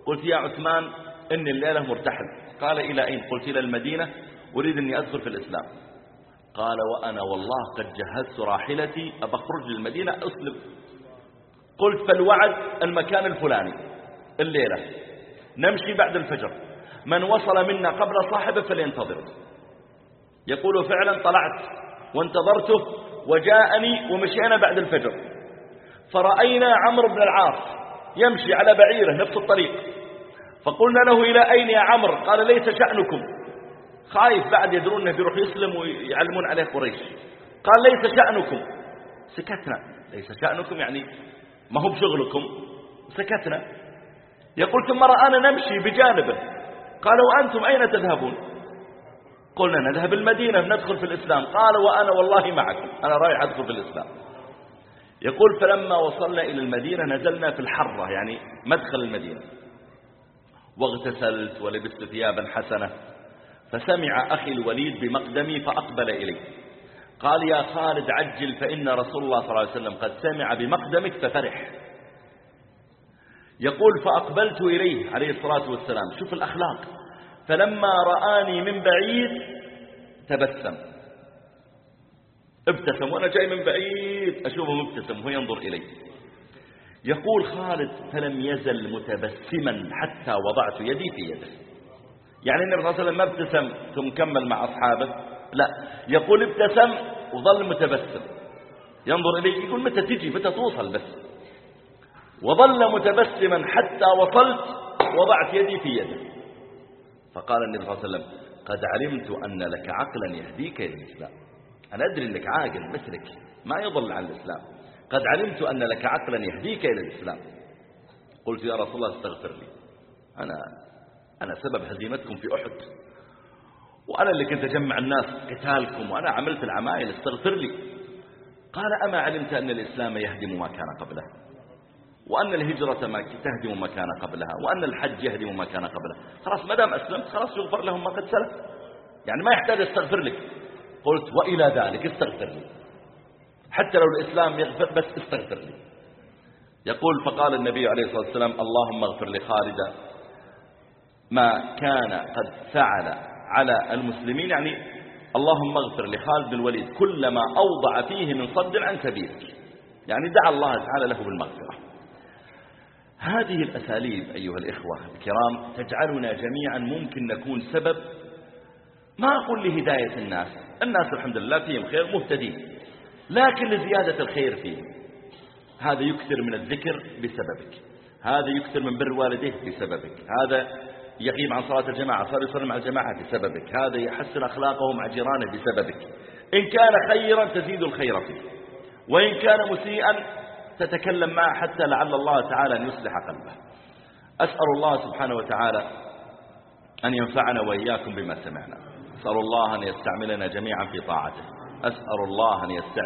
قلت يا عثمان إني الليلة مرتحل. قال إلى أين؟ قلت إلى المدينة أريد أني أدخل في الإسلام. قال وأنا والله قد جهزت راحلتي أبخرج للمدينة أسلم. قلت فالوعد المكان الفلاني الليلة. نمشي بعد الفجر. من وصل منا قبل صاحبه فلينتظر. يقول فعلا طلعت وانتظرته وجاءني ومشينا بعد الفجر. فرأينا عمرو بن العاص يمشي على بعيره نفس الطريق. فقلنا له إلى أين يا عمرو؟ قال ليس شأنكم. خايف بعد يدرون إنه بيروح يسلم ويعلمون عليه قريش. قال ليس شأنكم. سكتنا. ليس شأنكم يعني ما هو بشغلكم. سكتنا. يقول ثم رآنا نمشي بجانبه. قال وأنتم أين تذهبون؟ قلنا نذهب المدينة ندخل في الإسلام. قال وأنا والله معكم أنا رايح أدخل في الإسلام. يقول فلما وصلنا إلى المدينة نزلنا في الحرة يعني مدخل المدينة. واغتسلت ولبست ثيابا حسنة. فسمع أخي الوليد بمقدمي فأقبل إلي. قال يا خالد عجل فإن رسول الله صلى الله عليه وسلم قد سمع بمقدمك ففرح. يقول فأقبلت إليه عليه الصلاة والسلام. شوف الأخلاق. فلما رآني من بعيد تبسم. ابتسم وأنا جاي من بعيد أشوفه مبتسم وهو ينظر إلي. يقول خالد فلم يزل متبسما حتى وضعت يدي في يده. يعني النبي صلى الله عليه وسلم ما ابتسم ثم كمل مع أصحابه. لا يقول ابتسم وظل متبسم. ينظر إليه يقول متى تجي؟ متى توصل بس. وظل متبسما حتى وصلت وضعت يدي في يده. فقال النبي صلى الله عليه وسلم قد علمت أن لك عقلا يهديك إلى الإسلام. أنا أدري أنك عاقل مثلك ما يضل عن الإسلام. قد علمت أن لك عقلا يهديك إلى الإسلام. قلت يا رسول الله استغفر لي. أنا أنا سبب هزيمتكم في أحد وأنا اللي كنت أجمع الناس قتالكم وأنا عملت العمايل استغفر لي. قال أما علمت أن الإسلام يهدم ما كان قبله. وأن الهجرة ما تهدم ما كان قبلها وأن الحج يهدم ما كان قبله خلاص ما دام أسلمت خلاص يغفر لهم ما قد سلف. يعني ما يحتاج استغفر لك. قلت وإلى ذلك استغفر لي. حتى لو الإسلام يغفر بس استغفر لي. يقول فقال النبي عليه الصلاة والسلام اللهم اغفر لخالد ما كان قد فعل على المسلمين. يعني اللهم اغفر لخالد بن الوليد كلما أوضع فيه من صد عن سبيلك. يعني دعا الله تعالى له بالمغفرة. هذه الأساليب أيها الإخوة الكرام تجعلنا جميعا ممكن نكون سبب ما أقول لهداية الناس الناس الحمد لله فيهم خير مهتدين لكن لزيادة الخير فيهم. هذا يكثر من الذكر بسببك هذا يكثر من بر والديه بسببك هذا يغيب عن صلاة الجماعة صار يصلي مع الجماعة بسببك هذا يحسن أخلاقه مع جيرانه بسببك. إن كان خيرا تزيد الخير فيه وإن كان مسيئا تتكلم معه حتى لعل الله تعالى أن يصلح قلبه. أسأل الله سبحانه وتعالى أن ينفعنا وإياكم بما سمعنا. أسأل الله أن يستعملنا جميعا في طاعته. أسأل الله أن يستعمل